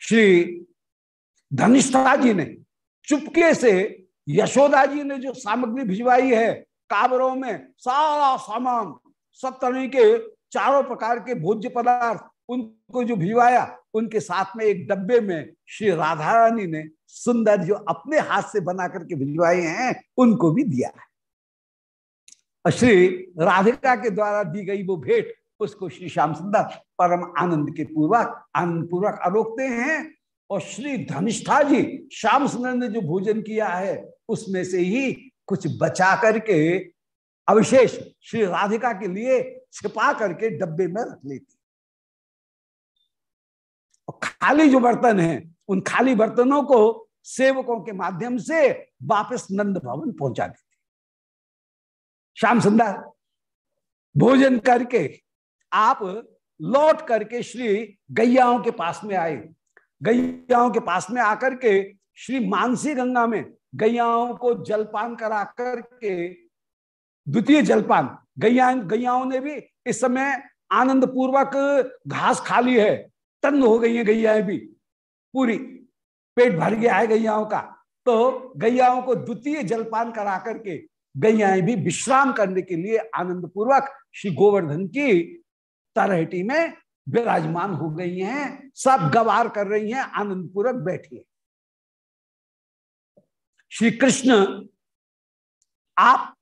श्री धनिष्ठा जी ने चुपके से यशोदा जी ने जो सामग्री भिजवाई है काबरों में सारा सामान सब तरह के चारों प्रकार के भोज्य पदार्थ उनको जो भिजवाया, उनके साथ में एक डब्बे में श्री राधा रानी ने सुंदर जो अपने हाथ से बना करके भिजवाए हैं, उनको भी दिया है। श्री राधिका के द्वारा दी गई वो भेंट, उसको श्री श्याम सुंदर परम आनंद के पूर्वक आनंद पूर्वक अरोकते हैं और श्री धनिष्ठा जी श्याम सुंदर ने जो भोजन किया है, उसमें से ही कुछ बचा करके अविशेष श्री राधिका के लिए छिपा करके डब्बे में रख लेती। और खाली जो बर्तन है, उन खाली बर्तनों को सेवकों के माध्यम से वापस नंद भवन पहुँचा देती। श्याम सुंदर, भोजन करके आप लौट करके श्री गैयाओं के पास में आए। गैयाओं के पास में आकर के, श्री मानसी गंगा में गैयाओं को जलपान करा करके द्वितीय जलपान, गैया, गैयाओं ने भी इस समय आनंद पूर्वक घास खाली है। तंग हो गई है गैयाएँ भी। पूरी पेट भर गया है गैयाओं का। तो गैयाओं को द्वितीय जलपान करा करके गैयाएँ भी विश्राम करने के लिए आनंद पूर्वक श्री गोवर्धन की तरहटी में विराजमान हो गई हैं, सब गवार कर रही हैं आनंद पूर्वक बैठिए श्री कृष्ण, आप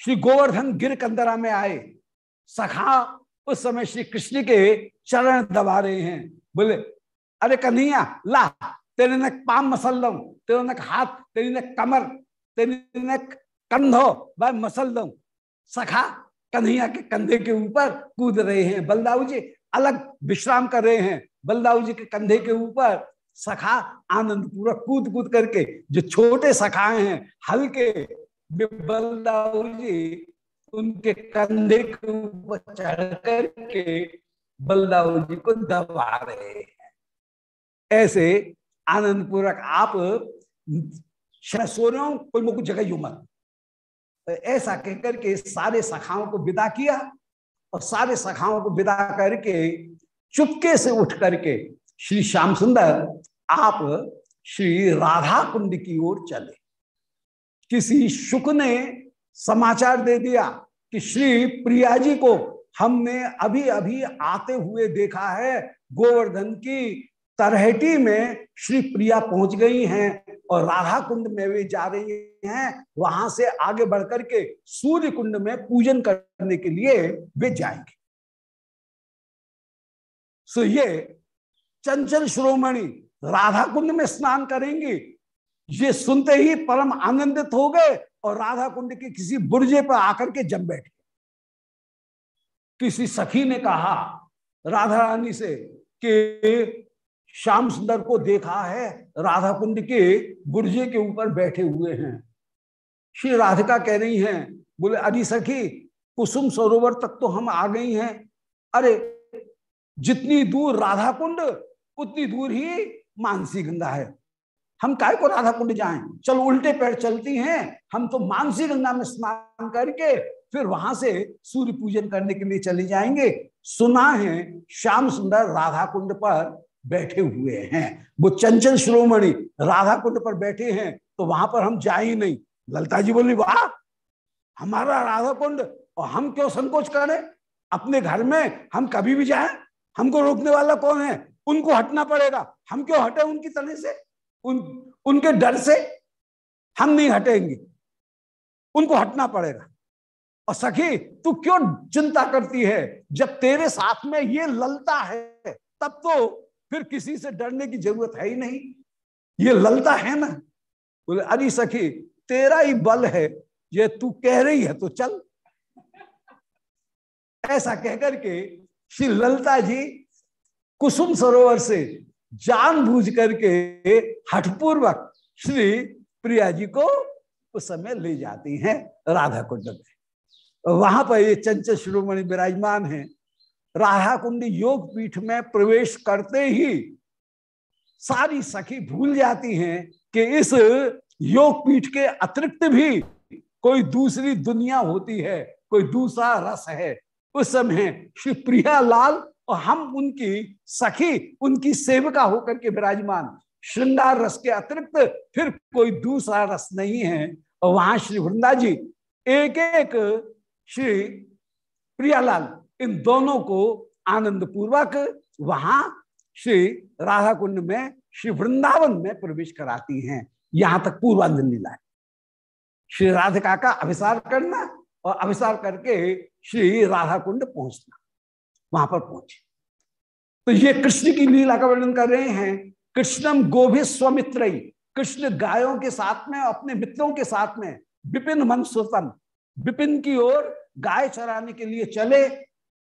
श्री गोवर्धन गिर कंदरा में आए। सखा, उस समय श्री कृष्ण के चरण दबा रहे हैं। बोले, अरे कन्हैया, ला, तेरे ने पाम मसल दू तेरे ने हाथ, तेरी ने कमर, तेरी ने कंधो भाई मसल दू सखा, कन्हैया के कंधे के ऊपर कूद रहे हैं। बलदाऊ जी अलग विश्राम कर रहे हैं बलदाऊ जी के कंधे के ऊपर सखा आनंद पूर्वक कूद कूद करके जो छोटे सखाए हैं, हल्के बलदाऊ जी उनके कंधे के ऊपर चढ़ करके बलदाऊ जी को दबा रहे हैं। ऐसे आनंद पूर्वक आप सो रहे हो, कोई जगह यू मत। ऐसा कहकर के सारे सखाओं को विदा किया। और सारे सखाओं को विदा करके, चुपके से उठ करके श्री श्याम सुंदर, आप श्री राधा कुंड की ओर चले। किसी शुक ने समाचार दे दिया कि श्री प्रिया जी को हमने अभी अभी आते हुए देखा है गोवर्धन की तरहटी में श्री प्रिया पहुँच गई हैं और राधा कुंड में वे जा रही हैं। वहाँ से आगे बढ़कर के सूर्य कुंड में पूजन करने के लिए वे जाएँगे। सो ये चंचल श्रोमणी राधा कुंड में स्नान करेंगी। ये सुनते ही परम आनंदित हो गए और राधा कुंड के किसी बुर्जे पर आकर के जम बैठे। किसी सखी ने कहा, राधा रानी से कि श्याम सुंदर को देखा है राधा कुंड के बुर्जे के ऊपर बैठे हुए हैं। श्री राधिका कह रही हैं, बोले, अरे सखी, कुसुम सरोवर तक तो हम आ गई हैं। अरे, जितनी दूर राधा कुंड उतनी दूर ही मानसी गंगा है। हम काय को राधा कुंड जाए? चलो, उल्टे पैर चलती हैं। हम तो मानसी गंगा में स्नान करके फिर वहाँ से सूर्य पूजन करने के लिए चले जाएँगे। सुना है श्याम सुंदर राधा कुंड पर बैठे हुए हैं। वो चंचल श्रोमणि राधा कुंड पर बैठे हैं तो वहाँ पर हम जा ही नहीं। ललता जी बोली, वाह, हमारा राधा कुंड और हम क्यों संकोच करें? अपने घर में हम कभी भी जाए, हमको रोकने वाला कौन है? उनको हटना पड़ेगा। हम क्यों हटे उनकी तरह से? उन, उनके डर से हम नहीं हटेंगे। उनको हटना पड़ेगा। और सखी, तू क्यों चिंता करती है? जब तेरे साथ में ये ललता है, तब तो फिर किसी से डरने की ज़रूरत है ही नहीं। ये ललता है ना? बोले, अरे सखी, तेरा ही बल है। ये तू कह रही है तो चल। ऐसा कहकर के श्री ललता जी कुसुम सरोवर से जानबूझ करके हठपूर्वक श्री प्रिया जी को उस समय ले जाती हैं राधा कुंड में वहाँ पर ये चंचल शिरोमणि विराजमान है। राधा कुंड योग पीठ में प्रवेश करते ही सारी सखी भूल जाती हैं कि इस योग पीठ के अतिरिक्त भी कोई दूसरी दुनिया होती है, कोई दूसरा रस है। उस समय श्री प्रिया लाल और हम उनकी सखी, उनकी सेविका होकर के विराजमान, श्रृंगार रस के अतिरिक्त फिर कोई दूसरा रस नहीं है। और वहाँ श्री वृंदा जी एक एक श्री प्रियालाल इन दोनों को आनंद पूर्वक वहाँ श्री राधा कुंड में, श्री वृंदावन में प्रवेश कराती हैं। यहाँ तक पूर्वांजन लीला है। श्री राधिका का अभिसार करना और अभिसार करके श्री राधा कुंड पहुँचना, वहाँ पर पहुँचे। तो ये कृष्ण की लीला का वर्णन कर रहे हैं। कृष्णम गोभी स्वमित्र। कृष्ण गायों के साथ में, अपने मित्रों के साथ में विपिन मन विपिन की ओर गाय चराने के लिए चले।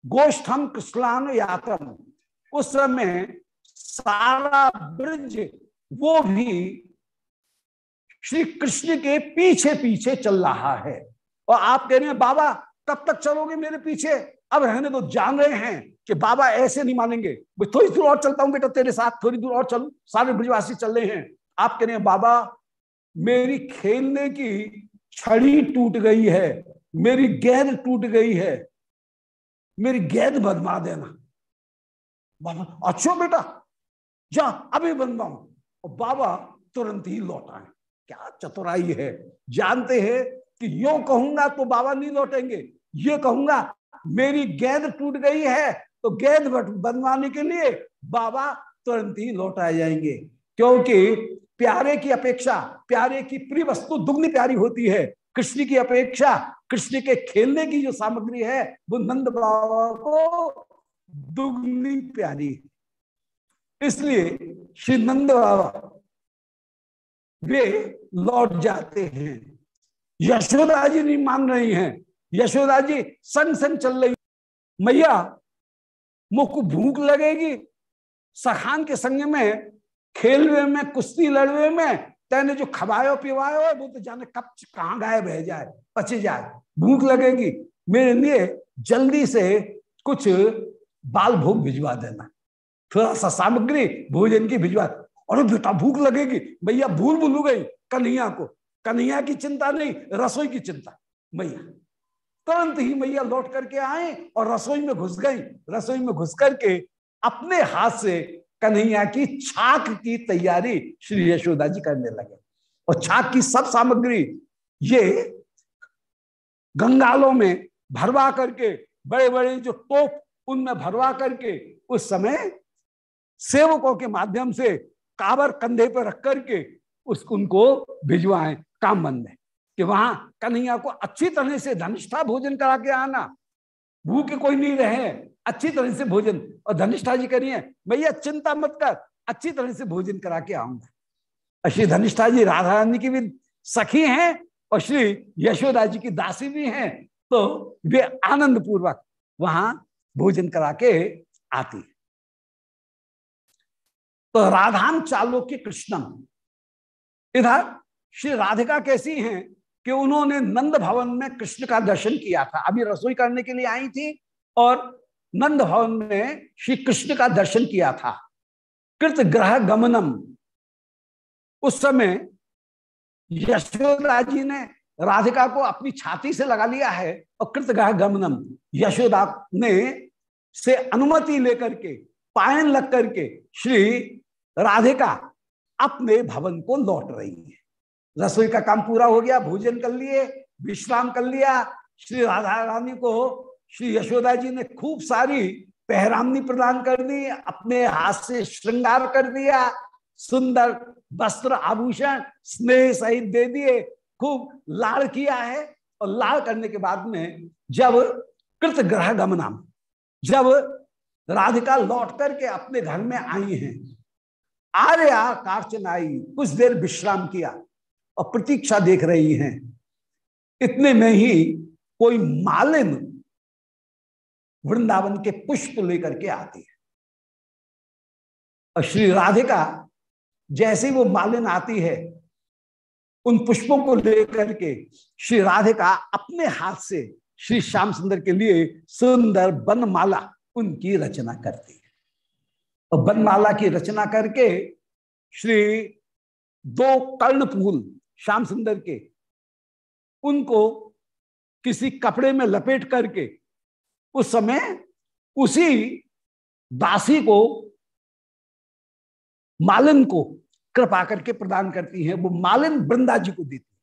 गोष्ठम कृष्णान यातम उस समय सारा ब्रज, वो भी श्री कृष्ण के पीछे पीछे चल रहा है। और आप कह रहे हैं, बाबा, कब तक चलोगे मेरे पीछे? अब रहने तो जान रहे हैं कि बाबा ऐसे नहीं मानेंगे। मैं थोड़ी दूर और चलता हूँ, बेटा, तेरे साथ थोड़ी दूर और चलू। सारे ब्रजवासी चल रहे हैं। आप कह रहे हैं, बाबा, मेरी खेलने की छड़ी टूट गई है, मेरी गेंद टूट गई है मेरी गेंद बनवा देना। अच्छा बेटा, जा, अभी बनवाऊ। और बाबा तुरंत ही लौट आए। क्या चतुराई है? जानते हैं कि यो कहूँगा तो बाबा नहीं लौटेंगे। ये कहूँगा, मेरी गेंद टूट गई है। तो गेंद बनवाने के लिए बाबा तुरंत ही लौट आ जाएँगे। क्योंकि प्यारे की अपेक्षा, प्यारे की प्रिय वस्तु दुग्नी प्यारी होती है। कृष्ण की अपेक्षा कृष्ण के खेलने की जो सामग्री है, वो नंद बाबा को दुग्नी प्यारी इसलिए श्री नंद बाबा, वे लौट जाते हैं। यशोदा जी नहीं मान रही हैं। यशोदा जी संग संग चल रही मैया मुख को भूख लगेगी। सखान के संग में, खेलवे में, कुश्ती लड़वे में तेने जो खवायो पिवायो है, वो तो जाने कब कहाँ गायब रह जाए, पचे जाए। भूख लगेगी। मेरे लिए जल्दी से कुछ बाल भोग भिजवा देना। थोड़ा सा सामग्री, भोजन की भिजवा। और बेटा भूख लगेगी। भैया भूल भूल गई। कन्हैया को। कन्हैया की चिंता नहीं, रसोई की चिंता। मैया तुरंत ही मैया लौट करके आए और रसोई में घुस गई। रसोई में घुस करके अपने हाथ से कन्हैया की छाक की तैयारी श्री यशोदा जी करने लगे। और छाक की सब सामग्री, ये गंगालों में भरवा करके बड़े बड़े जो टोप उनमें भरवा करके, उस समय सेवकों के माध्यम से काबर कंधे पर रख करके उस उनको भिजवाएँ काम बंद है कि वहाँ कन्हैया को अच्छी तरह से धनिष्ठा भोजन करा के आना। भूखे कोई नहीं रहे। अच्छी तरह से भोजन। और धनिष्ठा जी करिए। भैया, चिंता मत कर। अच्छी तरह से भोजन करा के आऊँगा। श्री धनिष्ठा जी राधा रानी की भी सखी हैं और श्री यशोदा जी की दासी भी हैं तो वे आनंद पूर्वक वहाँ भोजन करा के आती है। तो राधाम चालो के कृष्णम। इधर श्री राधिका कैसी हैं कि उन्होंने नंद भवन में कृष्ण का दर्शन किया था। अभी रसोई करने के लिए आई थी और नंद भवन में श्री कृष्ण का दर्शन किया था। कृत ग्रह गमनम। उस समय यशोदा जी ने राधिका को अपनी छाती से लगा लिया है और कृत ग्रह गमनम। यशोदा ने से अनुमति लेकर के, पायन लग करके श्री राधिका अपने भवन को लौट रही है। रसोई का काम पूरा हो गया, भोजन कर लिए, विश्राम कर लिया। श्री राधा रानी को श्री यशोदा जी ने खूब सारी पहरामनी प्रदान कर दी, अपने हाथ से श्रृंगार कर दिया, सुंदर वस्त्र आभूषण, स्नेह सहित दे दिए, खूब लाड़ किया है। और लाड़ करने के बाद में जब कृत ग्रह गमनम, जब राधिका लौट करके अपने घर में आई हैं आर्या कार्चनाई कुछ देर विश्राम किया और प्रतीक्षा देख रही हैं। इतने में ही कोई मालिन वृंदावन के पुष्प लेकर के आती है। और श्री राधिका, जैसे वो मालिन आती है, उन पुष्पों को लेकर के श्री राधिका अपने हाथ से श्री श्याम सुंदर के लिए सुंदर बनमाला उनकी रचना करती है। और बनमाला की रचना करके श्री दो कर्णफूल श्याम सुंदर के, उनको किसी कपड़े में लपेट करके उस समय उसी दासी को, मालिन को कृपा करके प्रदान करती है। वो मालिन वृंदा जी को देती है।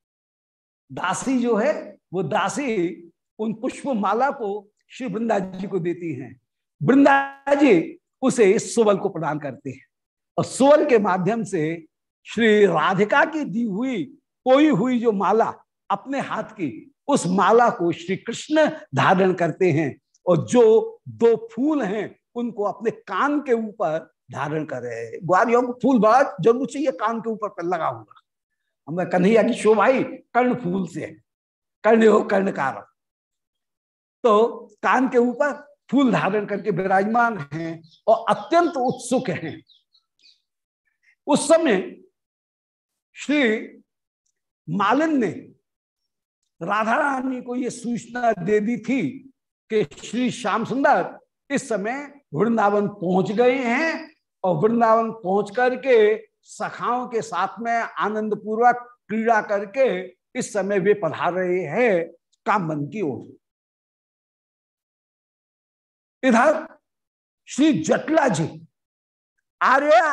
दासी जो है, वो दासी उन पुष्प माला को श्री वृंदा जी को देती हैं। वृंदा जी उसे सुवल को प्रदान करते हैं। और सुवल के माध्यम से श्री राधिका की दी हुई, कोई हुई जो माला अपने हाथ की, उस माला को श्री कृष्ण धारण करते हैं। और जो दो फूल हैं, उनको अपने कान के ऊपर धारण कर रहे हैं। ग्वारियों को फूल बड़ा ज़रूर चाहिए, कान के ऊपर पर लगा हुआ। हमें कन्हैया की शोभाई कर्ण फूल से है। कर्ण हो, कर्ण कर्णकार तो कान के ऊपर फूल धारण करके विराजमान हैं और अत्यंत उत्सुक हैं। उस समय श्री मालिन ने राधा रानी को यह सूचना दे दी थी कि श्री श्याम सुंदर इस समय वृंदावन पहुँच गए हैं और वृंदावन पहुँच करके सखाओं के साथ में आनंद पूर्वक क्रीड़ा करके इस समय वे पधार रहे हैं कामन की ओर इधर श्री जटला जी, आर्या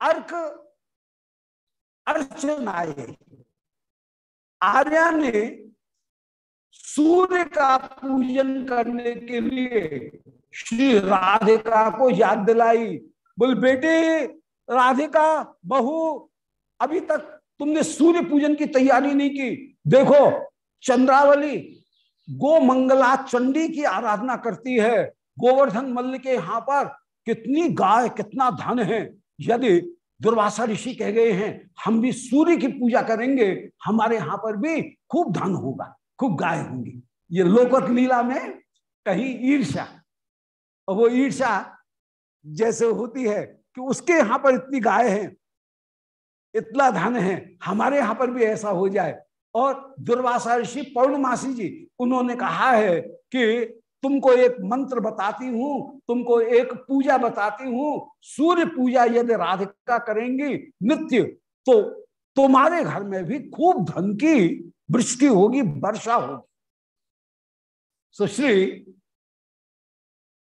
अर्क अर्चन आए आर्या ने सूर्य का पूजन करने के लिए श्री राधिका को याद दिलाई। बोल, बेटे, राधिका, बहू, अभी तक तुमने सूर्य पूजन की तैयारी नहीं की। देखो, चंद्रावली गो मंगला चंडी की आराधना करती है। गोवर्धन मल्ल के यहाँ पर कितनी गाय, कितना धन है। यदि दुर्वासा ऋषि कह गए हैं, हम भी सूर्य की पूजा करेंगे, हमारे यहाँ पर भी खूब धन होगा। खूब गाय होंगी। ये लोकत लीला में कहीं ईर्षा और वो ईर्षा जैसे होती है कि उसके यहाँ पर इतनी गाय है, इतना धन है, हमारे यहाँ पर भी ऐसा हो जाए। और दुर्वासा ऋषि पौर्णमासी जी, उन्होंने कहा है कि तुमको एक मंत्र बताती हूँ, तुमको एक पूजा बताती हूँ, सूर्य पूजा यदि राधिका करेंगी नित्य तो तुम्हारे घर में भी खूब धन की वृष्टि होगी, वर्षा होगी। सुश्री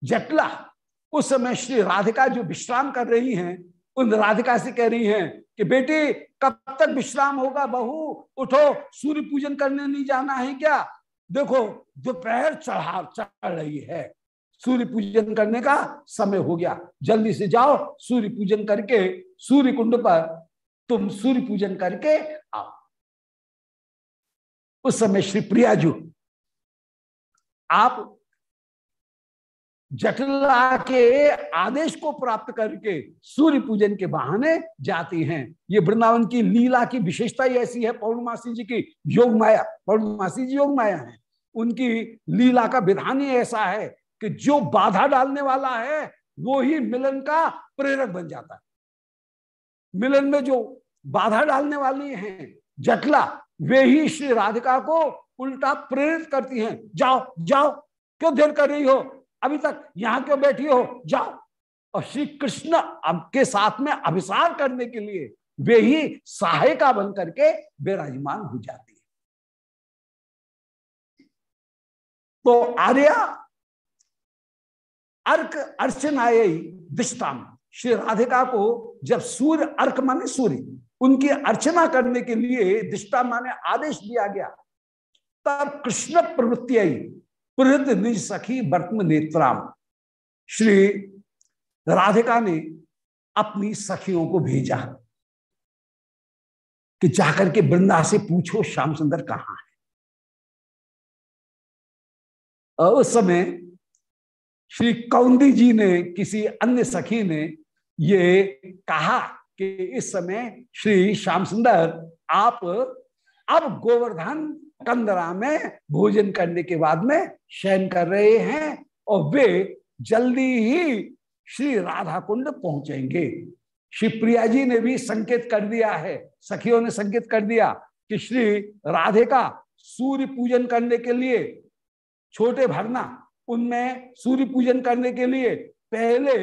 जटला, उस समय श्री राधिका जो विश्राम कर रही हैं, उन राधिका से कह रही हैं कि बेटी, कब तक विश्राम होगा बहू? उठो, सूर्य पूजन करने नहीं जाना है क्या? देखो, दोपहर चढ़ा चढ़ रही है। सूर्य पूजन करने का समय हो गया। जल्दी से जाओ, सूर्य पूजन करके, सूर्य कुंड पर तुम सूर्य पूजन करके आओ। उस समय श्री प्रिया प्रियाजू, आप जटला के आदेश को प्राप्त करके सूर्य पूजन के बहाने जाती हैं। ये वृंदावन की लीला की विशेषता ही ऐसी है पौर्णमासी जी की योग माया पौर्णमासी जी योग माया है। उनकी लीला का विधान ही ऐसा है कि जो बाधा डालने वाला है, वो ही मिलन का प्रेरक बन जाता है। मिलन में जो बाधा डालने वाली हैं जटला वे ही श्री राधिका को उल्टा प्रेरित करती हैं। जाओ जाओ, क्यों देर कर रही हो? अभी तक यहाँ क्यों बैठी हो? जाओ। और श्री कृष्ण के साथ में अभिसार करने के लिए वे ही सहायिका बन करके विराजमान हो जाती है। तो आर्या, अर्क अर्चनाय दिष्टाम श्री राधिका को जब सूर्य, अर्क माने सूर्य उनकी अर्चना करने के लिए दिष्टा माने आदेश दिया गया। तब कृष्ण प्रवृत्ति प्रहृत निज सखी वर्तम नेत्राम। श्री राधिका ने अपनी सखियों को भेजा कि जाकर के वृंदा से पूछो, श्याम सुंदर कहाँ है? और उस समय श्री कौंदी जी ने, किसी अन्य सखी ने ये कहा कि इस समय श्री श्याम सुंदर, आप अब गोवर्धन कंदरा में भोजन करने के बाद में शयन कर रहे हैं और वे जल्दी ही श्री राधा कुंड पहुँचेंगे। श्री प्रिया जी ने भी संकेत कर दिया है, सखियों ने संकेत कर दिया कि श्री राधे का सूर्य पूजन करने के लिए छोटे भरना, उनमें सूर्य पूजन करने के लिए पहले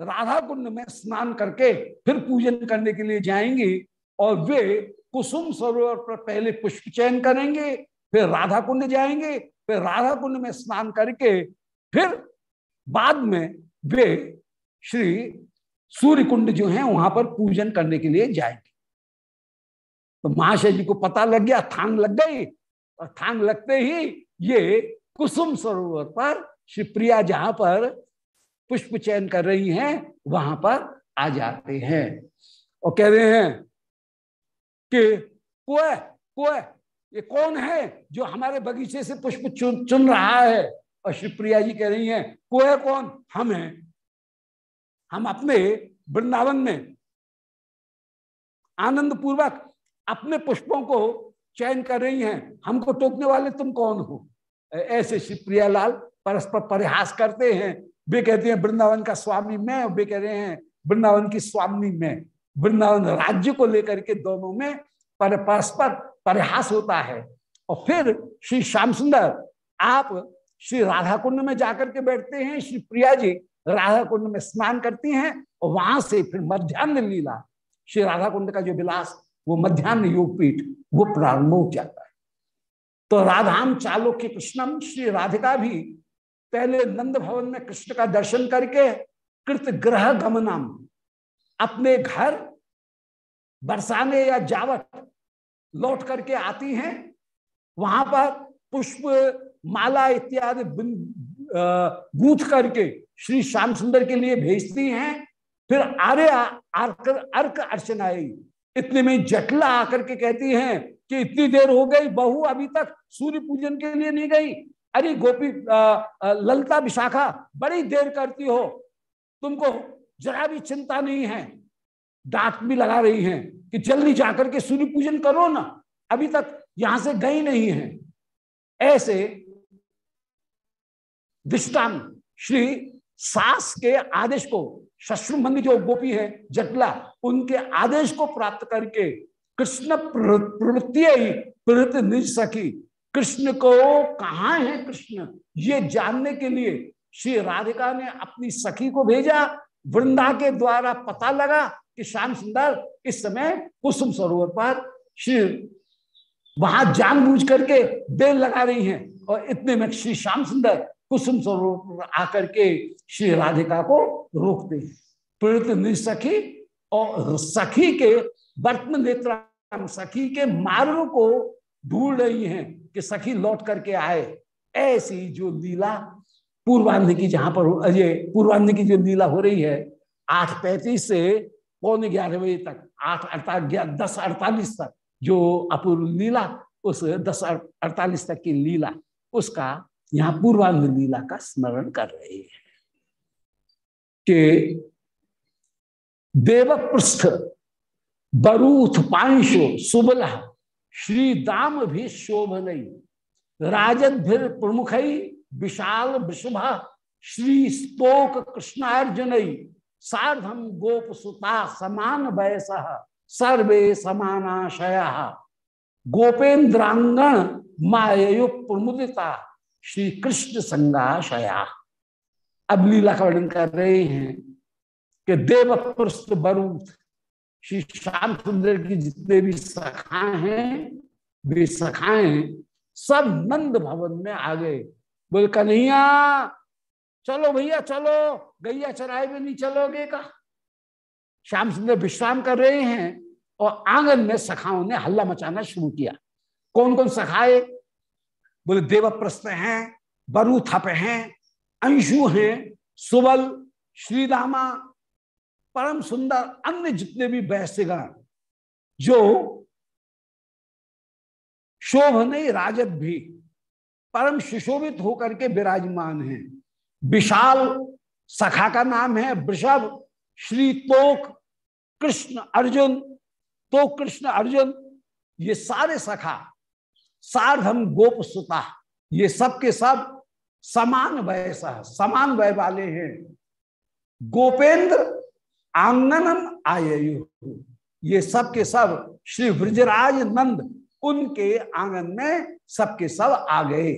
राधा कुंड में स्नान करके फिर पूजन करने के लिए जाएँगी और वे कुसुम सरोवर पर पहले पुष्प चयन करेंगे, फिर राधा कुंड जाएँगे, फिर राधा कुंड में स्नान करके फिर बाद में वे श्री सूर्य कुंड जो है वहाँ पर पूजन करने के लिए जाएँगे। तो महाशय जी को पता लग गया, थान लग गई, और थान लगते ही ये कुसुम सरोवर पर शिवप्रिया जहाँ पर पुष्प चयन कर रही हैं, वहाँ पर आ जाते हैं। और कह रहे हैं कि, कुए कुए, ये कौन है जो हमारे बगीचे से पुष्प चुन चुन रहा है? और शिवप्रिया जी कह रही हैं, कुए कौन? हम हैं। हम अपने वृंदावन में आनंद पूर्वक अपने पुष्पों को चयन कर रही हैं। हमको टोकने वाले तुम कौन हो? ऐसे शिवप्रिया लाल परस्पर परिहास करते हैं। वे कहते हैं, वृंदावन का स्वामी मैं वे कह रहे हैं, वृंदावन की स्वामी मैं। वृंदावन राज्य को लेकर के दोनों में पर परस्पर परिहास होता है। और फिर श्री श्याम सुंदर, आप श्री राधा कुंड में जाकर के बैठते हैं, श्री प्रिया जी राधा कुंड में स्नान करती हैं, और वहाँ से फिर मध्यान्ह लीला। श्री राधा कुंड का जो विलास, वो मध्यान्ह योगपीठ, वो प्रारंभ हो जाता है। तो राधाम चालोक्य कृष्णम, श्री राधिका भी पहले नंद भवन में कृष्ण का दर्शन करके कृत ग्रह गमनम, अपने घर बरसाने या जावट लौट करके आती हैं। वहाँ पर पुष्प, माला इत्यादि गूथ करके श्री श्याम सुंदर के लिए भेजती हैं। फिर आर्य अर्क अर्क अर्चनाई, इतने में जटला आकर के कहती हैं कि इतनी देर हो गई, बहू अभी तक सूर्य पूजन के लिए नहीं गई। अरे गोपी ललता विशाखा, बड़ी देर करती हो। तुमको जरा भी चिंता नहीं है? डांट भी लगा रही हैं कि जल्दी जाकर के सूर्य पूजन करो ना। अभी तक यहाँ से गई नहीं है। ऐसे दृष्टान श्री सास के आदेश को शश्रुमंदी जो गोपी है, जटला, उनके आदेश को प्राप्त करके कृष्ण प्रवृत्ति प्रवृत्ति निज सकी कृष्ण को, कहा है कृष्ण? ये जानने के लिए श्री राधिका ने अपनी सखी को भेजा, वृंदा के द्वारा पता लगा कि श्याम सुंदर इस समय कुसुम सरोवर पर। श्री वहाँ जानबूझ करके देर लगा रही हैं और इतने में श्री श्याम सुंदर कुसुम सरोवर आकर के श्री राधिका को रोकते हैं। पीड़ित निसखी और सखी के, वर्तमान नेत्र सखी के मार्ग को ढूंढ रही हैं। कि सखी लौट करके आए। ऐसी जो लीला पूर्वान्ध की जहाँ पर ये पूर्वान्ध की जो लीला हो रही है, आठ पैंतीस से पौने ग्यारह बजे तक, आठ अड़तालीस दस अड़तालीस तक जो अपूर्व लीला, उस दस अड़तालीस तक की लीला, उसका यहाँ पूर्वांग लीला का स्मरण कर रहे हैं। कि देव पृष्ठ बरूथ पांशो सुबल श्री दाम भी शोभन राजद भीर प्रमुख विशाल विशुभा, श्री स्तोक कृष्णार्जुन साधम गोप सुता समान वयस, सर्वे समानाशय। गोपेन्द्रांगण मायु प्रमुदिता श्री कृष्ण संगाशया। अब लीला का वर्णन कर रहे हैं कि देव पृष्ठ बरूथ श्री श्याम सुंदर की जितने भी सखाएँ हैं वे सखाएँ सब नंद भवन में आ गए। बोल, कन्हैया, चलो भैया, चलो। गैया चराए में नहीं चलोगे का? श्याम सुंदर विश्राम कर रहे हैं और आँगन में सखाओं ने हल्ला मचाना शुरू किया। कौन कौन सखाए? बोले, देवप्रस्थ हैं, बरु थप हैं, अंशु हैं, सुबल श्रीदामा परम सुंदर अन्य जितने भी वैश्यगण जो शोभ नहीं राजत भी, परम सुशोभित होकर के विराजमान हैं। विशाल सखा का नाम है वृषभ, श्री तोक, कृष्ण अर्जुन तो कृष्ण अर्जुन, ये सारे सखा, सार्धम गोप सुता, ये सब के सब समान वय समान वय वाले हैं। गोपेंद्र आंगनम आयु ये सब के सब श्री ब्रजराज नंद, उनके आँगन में सबके सब आ गए,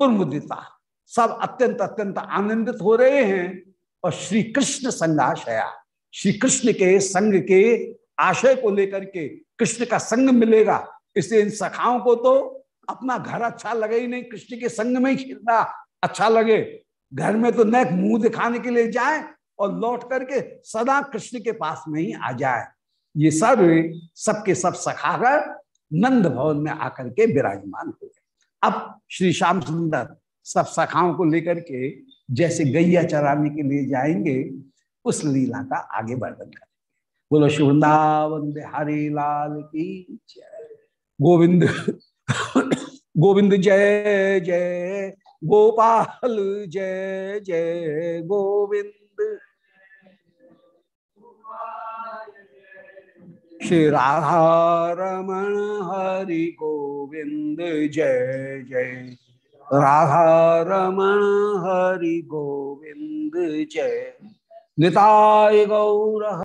उन्मुदिता सब अत्यंत अत्यंत आनंदित हो रहे हैं और श्री कृष्ण संगाशया श्री कृष्ण के संग के आशय को लेकर के कृष्ण का संग मिलेगा। इसलिए इन सखाओं को तो अपना घर अच्छा लगे ही नहीं, कृष्ण के संग में ही खेलना अच्छा लगे। घर में तो न मुँह दिखाने के लिए जाए और लौट करके सदा कृष्ण के पास में ही आ जाए। ये सब सबके सब सखाकर नंद भवन में आकर के विराजमान हुए अब श्री श्याम सुंदर सब सखाओं को लेकर के जैसे गैया चराने के लिए जाएँगे, उस लीला का आगे वर्णन करेंगे। बोलो शिवृंदावन हरे लाल की जय। गोविंद गोविंद जय जय। गोपाल जय जय। गोविंद श्री राधा रमण हरि गोविंद जय जय। राधा रमण हरि गोविंद जय। निताय गौर